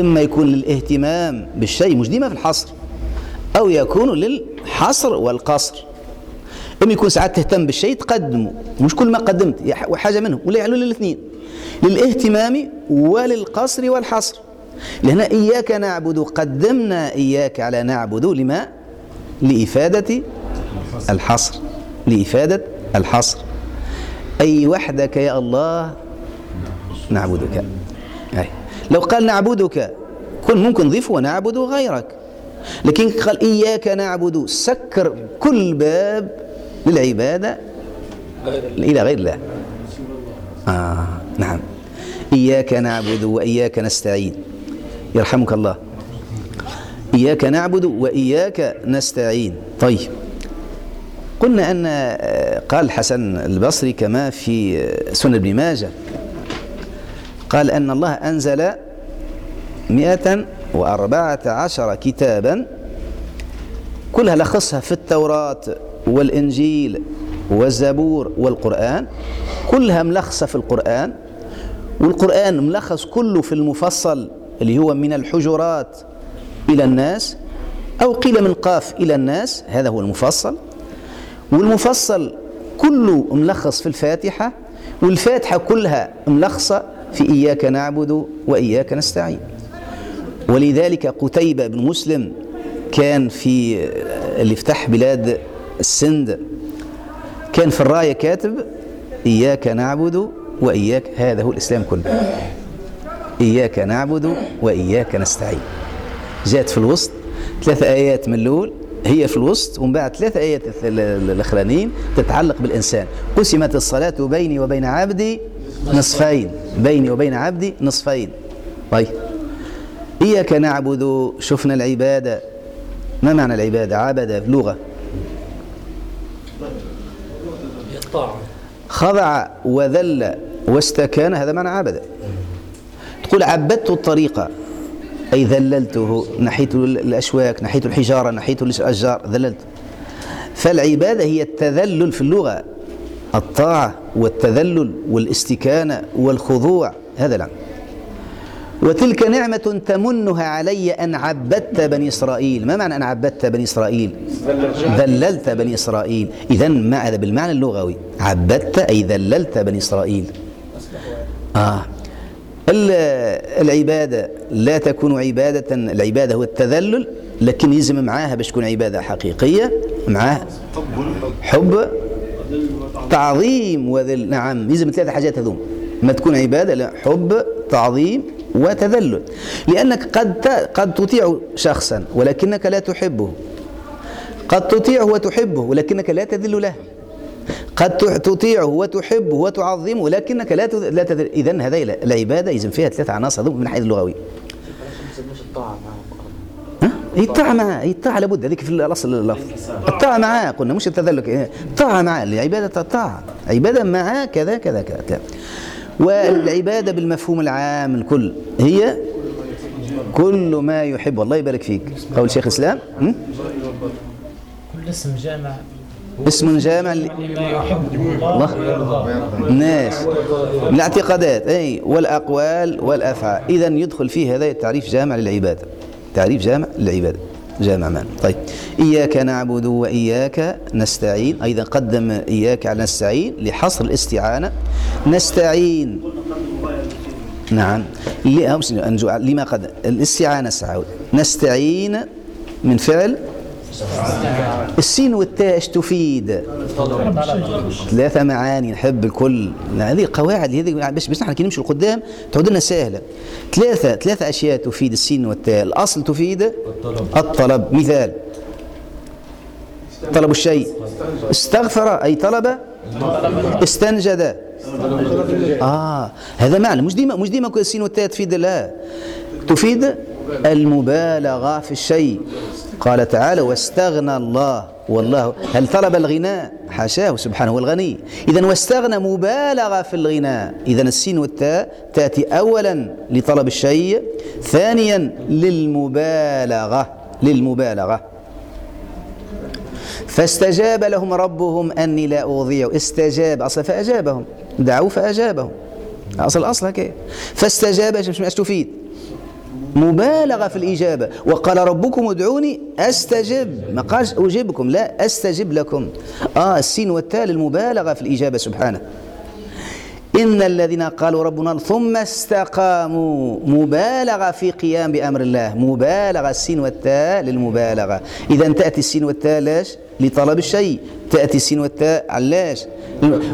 إما يكون للاهتمام بالشيء مش ديما في الحصر أو يكون للحصر والقصر. إما يكون ساعات تهتم بالشيء تقدمه. مش كل ما قدمت حاجة منهم ولا يعلو للاثنين للاهتمام وللقصر والحصر. لهنا إياك نعبد قدمنا إياك على نعبد. لما؟ لإفادة الحصر. لإفادة الحصر. أي وحدك يا الله نعبدك. أي. لو قال نعبدك كن ممكن نضيف ونعبد غيرك. لكن قال إياك نعبد سكر كل باب للعبادة إلى غير الله. آه نعم. إياك نعبد وإياك نستعين. يرحمك الله. إياك نعبد وإياك نستعين. طيب. قلنا أن آه، قال الحسن البصري كما في آه، سنن ابن ماجه. قال أن الله أنزل مئة وأربعة عشر كتابا كلها لخصها في التوراة والإنجيل والزبور والقرآن كلها ملخصة في القرآن والقرآن ملخص كله في المفصل اللي هو من الحجرات إلى الناس أو قيل من قاف إلى الناس هذا هو المفصل. والمفصل كله ملخص في الفاتحة والفاتحة كلها ملخصة في إياك نعبد وإياك نستعين. ولذلك قتيبة بن مسلم كان في اللي افتح بلاد السند كان في الراية كاتب إياك نعبد وإياك هذا هو الإسلام كله. إياك نعبد وإياك نستعين. جاءت في الوسط ثلاث آيات من الأول هي في الوسط ومن بعد ثلاث آيات ال- ال- الأخرانيين تتعلق بالإنسان. قسمت الصلاة بيني وبين عبدي نصفين بيني وبين عبدي نصفين. طيب. إياك نعبد شفنا العبادة. ما معنى العبادة؟ عبد لغة. خضع وذل واستكان هذا معنى عبد. تقول عبدت الطريق أي ذللته نحيت الأشواك نحيت الحجارة نحيت الأشجار ذللته فالعبادة هي التذلل في اللغة. الطاعة والتذلل والاستكانة والخضوع هذا العمل وتلك نعمة تمنها علي أن عبدت بني إسرائيل. ما معنى أن عبدت بني إسرائيل؟ ذللت بني إسرائيل. إذا ما هذا بالمعنى اللغوي. عبدت أي ذللت بني إسرائيل. آه. ال- العبادة لا تكون عبادة العبادة هو التذلل لكن يلزم معاها باش تكون عبادة حقيقية معاه حب تعظيم وذل نعم يلزم ثلاث حاجات هذوم ما تكون عبادة لا حب تعظيم وتذلل. لأنك قد قد تطيع شخصا ولكنك لا تحبه. قد تطيعه وتحبه ولكنك لا تذل له. قد تطيعه وتحبه وتعظمه ولكنك لا لا تذل. إذا هذه العبادة يلزم فيها ثلاث عناصر هذوم من حيث اللغوي الطاعة الطاعة معاه الطاعة لابد هذيك في الأصل اللفظ. الطاعة معاه قلنا مش التذلك. الطاعة معاه العبادة الطاعة عبادة معاه كذا كذا كذا كذا. والعبادة بالمفهوم العام الكل هي كل ما يحب. الله يبارك فيك. قول شيخ الإسلام. م? كل اسم جامع. اسم جامع الله الناس الاعتقادات أي والأقوال والأفعال. إذا يدخل فيه هذا التعريف جامع للعبادة. تعريف جامع للعبادة جامع مان طيب إياك نعبد وإياك نستعين. أيضا قدم إياك على نستعين لحصر الاستعانة. نستعين. نعم. لما قد الاستعانة سعود نستعين من فعل السين والتاء إيش تفيد؟ ثلاثة معاني نحب الكل. هذه قواعد هذه باش باش نحن كي نمشي لقدام تعود لنا سهلة. ثلاثة ثلاثة أشياء تفيد السين والتاء الأصل تفيد الطلب. الطلب مثال. طلب الشيء. استغفر أي طلب؟ استنجد. آه هذا معنى. مش ديما مش ديما السين والتاء تفيد لا. تفيد المبالغة في الشيء. قال تعالى واستغنى الله. والله هل طلب الغناء؟ حاشاه سبحانه الغني. إذا واستغنى مبالغة في الغناء. إذا السين والتاء تأتي أولا لطلب الشيء ثانيا للمبالغة. للمبالغة. فاستجاب لهم ربهم أني لا أضيع. استجاب أصلا فأجابهم. دعوا فأجابهم. أصل أصل هكذا. فاستجاب مش مش تفيد مبالغة في الإجابة. وقال ربكم ادعوني أستجب. ما قالش أجيبكم لا أستجب لكم. آه السين والتاء المبالغة في الإجابة سبحانه. إن الذين قالوا ربنا ثم استقاموا. مبالغة في قيام بأمر الله. مبالغة السين والتاء للمبالغة. إذا تأتي السين والتاء لاش لطلب الشيء. تأتي السين والتاء علاش؟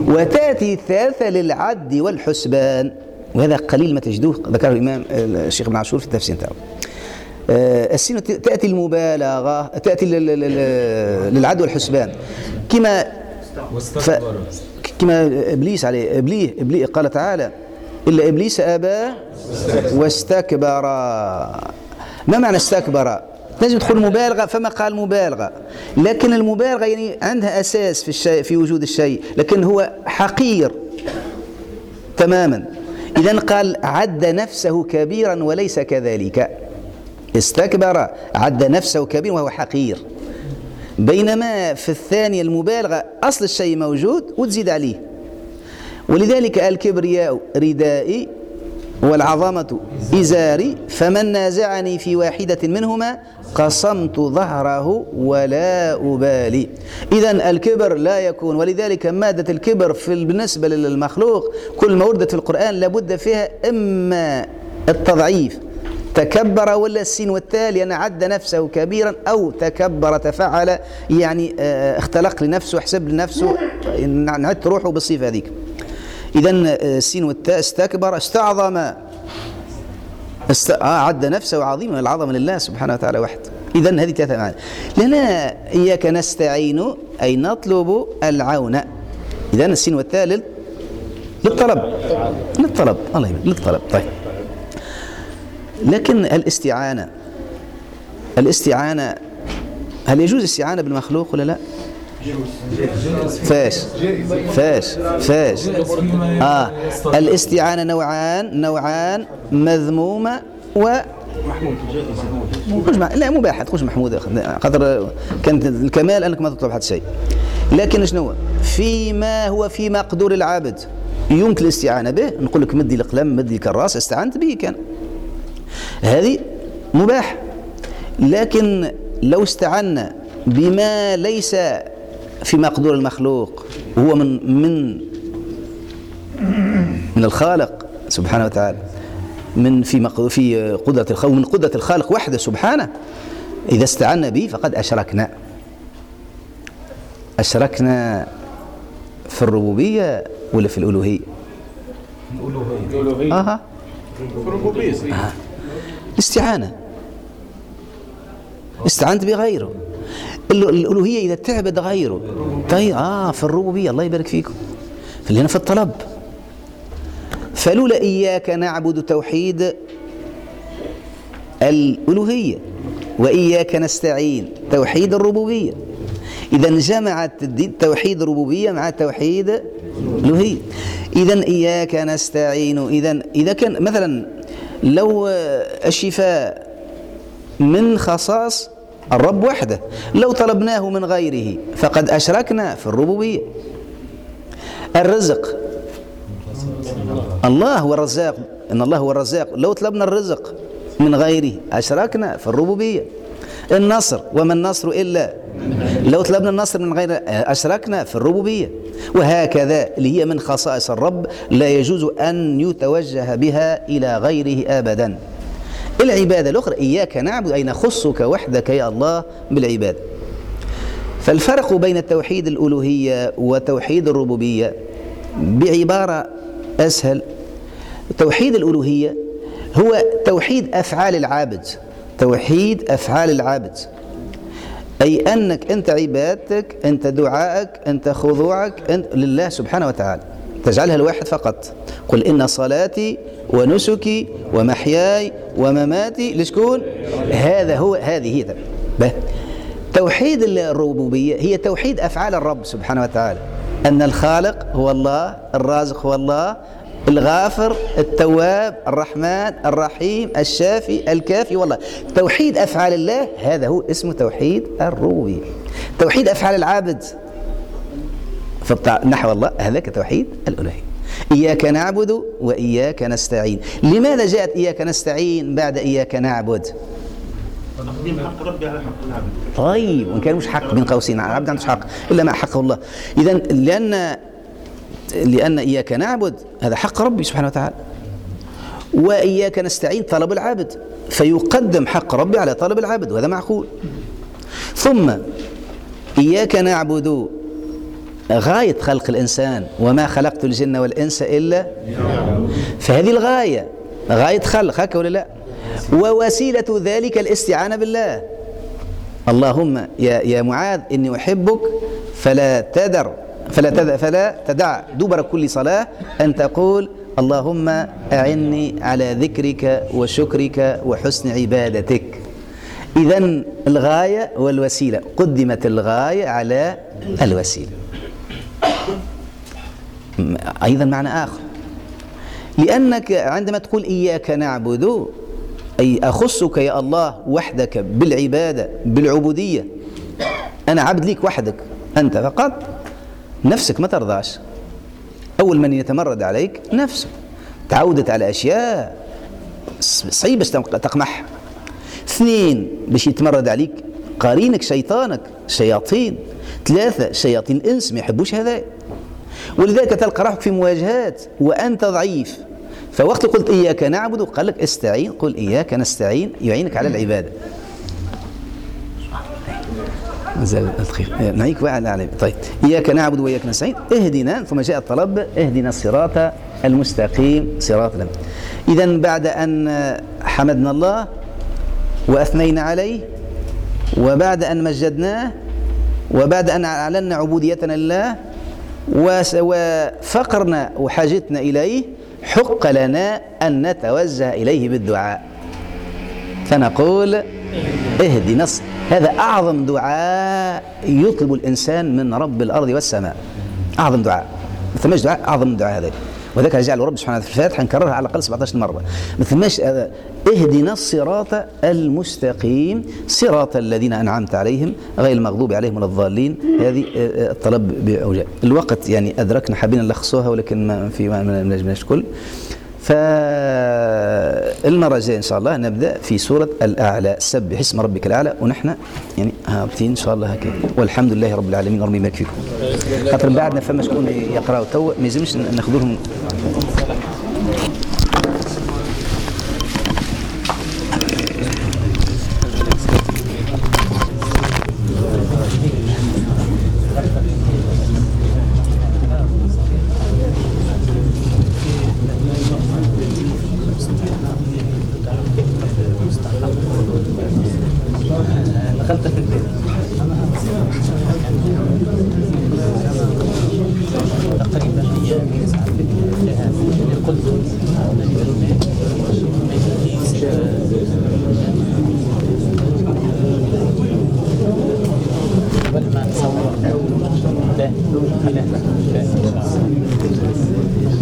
وتأتي الثالثة للعد والحسبان. وهذا قليل ما تجدوه ذكره الإمام الشيخ ابن عاشور في التفسير تاعه آه، السين تأتي المبالغة تأتي لل- لل- لل- للعد والحسبان. كما ف... كما إبليس عليه ابليه ابليه قال تعالى إلا إبليس أبى واستكبر. ما معنى استكبر؟ تنجم تقول مبالغة فما قال مبالغة. لكن المبالغة يعني عندها أساس في الشيء في وجود الشيء لكن هو حقير تماما. إذا قال عد نفسه كبيرا وليس كذلك. استكبر عد نفسه كبيرا وهو حقير. بينما في الثانية المبالغة أصل الشيء موجود وتزيد عليه. ولذلك الكبرياء ردائي والعظمة إزاري فمن نازعني في واحدة منهما قصمت ظهره ولا أبالي. إذا الكبر لا يكون ولذلك مادة الكبر في بالنسبة للمخلوق كل ما وردت في القرآن لابد فيها إما التضعيف تكبر ولا السين والتاء لأن عد نفسه كبيرا أو تكبر تفعل يعني آه، اختلق لنفسه حسب لنفسه نعت روحه بالصفة هذيك. إذا السين والتاء استكبر استعظم. است... آه عد نفسه عظيما العظمة لله سبحانه وتعالى وحده إذا هذه ثلاثة معاني لنا إياك نستعين أي نطلب العون. إذا السين والتاء لل... للطلب. للطلب. الله يبارك. للطلب. طيب. لكن الاستعانة الاستعانة هل يجوز الاستعانة بالمخلوق ولا لا؟ فاش فاش فاش. آه. الاستعانة نوعان نوعان مذمومة و مع... لا مباح تقولش محمودة قدر كانت الكمال أنك ما تطلب حتى شيء. لكن شنو فيما هو في مقدور العبد يمكن الاستعانة به. نقول لك مدي القلم مدي الكراس استعنت به كان. هذه مباح. لكن لو استعنا بما ليس في مقدور المخلوق هو من من من الخالق سبحانه وتعالى. من في في قدرة الخالق من قدرة الخالق وحده سبحانه. إذا استعنا به فقد أشركنا. أشركنا في الربوبية ولا في الألوهية؟ الألوهية. آه. في الربوبية. آه. الاستعانة. استعنت بغيره. الألوهية إذا تعبد غيره. طيب آه في الربوبية الله يبارك فيكم. اللي هنا في الطلب. فلولا إياك نعبد توحيد الألوهية وإياك نستعين توحيد الربوبية. إذا جمعت توحيد الربوبية مع توحيد الألوهية. إذا إياك نستعين إذا إذا كان مثلا لو الشفاء من خصاص الرب وحده. لو طلبناه من غيره فقد أشركنا في الربوبية. الرزق. الله هو الرزاق. إن الله هو الرزاق. لو طلبنا الرزق من غيره أشركنا في الربوبية. النصر. وما النصر إلا لو طلبنا النصر من غير أشركنا في الربوبية. وهكذا اللي هي من خصائص الرب لا يجوز أن يتوجه بها إلى غيره أبدا. العبادة الأخرى إياك نعبد أي نخصك وحدك يا الله بالعبادة. فالفرق بين توحيد الألوهية وتوحيد الربوبية بعبارة أسهل. توحيد الألوهية هو توحيد أفعال العابد توحيد أفعال العابد. أي أنك أنت عبادتك أنت دعائك أنت خضوعك أنت لله سبحانه وتعالى. تجعلها الواحد فقط. قل إن صلاتي ونسكي ومحياي ومماتي لشكون هذا هو هذه هي. توحيد الربوبية هي توحيد أفعال الرب سبحانه وتعالى. أن الخالق هو الله الرازق هو الله الغافر التواب الرحمن الرحيم الشافي الكافي والله. توحيد أفعال الله هذا هو اسمه توحيد الربوبية. توحيد أفعال العابد. نحو الله هذاك توحيد الألوهية إياك نعبد وإياك نستعين. لماذا جاءت إياك نستعين بعد إياك نعبد؟ حق ربي على حق العبد طيب وإن كان مش حق بين قوسين العبد عنده حق إلا ما حقه الله. إذا لأن لأن إياك نعبد هذا حق ربي سبحانه وتعالى. وإياك نستعين طلب العبد فيقدم حق ربي على طلب العبد وهذا معقول. ثم إياك نعبد غاية خلق الإنسان وما خلقت الجن والإنس إلا فهذه الغاية غاية خلق هكا ولا لا؟ ووسيلة ذلك الاستعانة بالله. اللهم يا يا معاذ إني أحبك فلا تدر فلا تدع, فلا تدع دبر كل صلاة أن تقول اللهم أعني على ذكرك وشكرك وحسن عبادتك. إذا الغاية والوسيلة قدمت الغاية على الوسيلة. *coughs* أيضا معنى آخر. لأنك عندما تقول إياك نعبد أي أخصك يا الله وحدك بالعبادة بالعبودية أنا عبد ليك وحدك أنت فقط نفسك ما ترضاش. أول من يتمرد عليك نفسك تعودت على أشياء صعيب باش تقمعها اثنين باش يتمرد عليك قرينك شيطانك شياطين. ثلاثة شياطين الإنس ما يحبوش هذا. ولذلك تلقى روحك في مواجهات وأنت ضعيف. فوقت قلت إياك نعبد قال لك استعين. قل إياك نستعين يعينك على العبادة. مازال الخير. نعيك وعلى عليه طيب. إياك نعبد وإياك نستعين. اهدنا ثم جاء الطلب اهدنا الصراط المستقيم صراط إذا بعد أن حمدنا الله وأثنينا عليه وبعد أن مجدناه وبعد أن أعلنا عبوديتنا لله وفقرنا وحاجتنا إليه حق لنا أن نتوجه إليه بالدعاء. فنقول اهدنا هذا أعظم دعاء يطلب الإنسان من رب الأرض والسماء. أعظم دعاء. ما دعاء أعظم دعاء هذا. وذلك جعل رب سبحانه في الفاتحة نكررها على الأقل 17 مرة. ما ثماش هذا اهدنا الصراط المستقيم صراط الذين أنعمت عليهم غير المغضوب عليهم ولا الضالين. هذه آه، آه، الطلب بأوجاع. الوقت يعني أدركنا حابين نلخصوها ولكن ما في ما نجمناش كل فالمرة الجاية إن شاء الله نبدأ في سورة الأعلى. سبح اسم ربك الأعلى ونحن يعني هابطين إن شاء الله هكذا. والحمد لله رب العالمين ربي يبارك فيكم. خاطر بعدنا فما شكون يقراوا تو ما يلزمش ناخذوهم.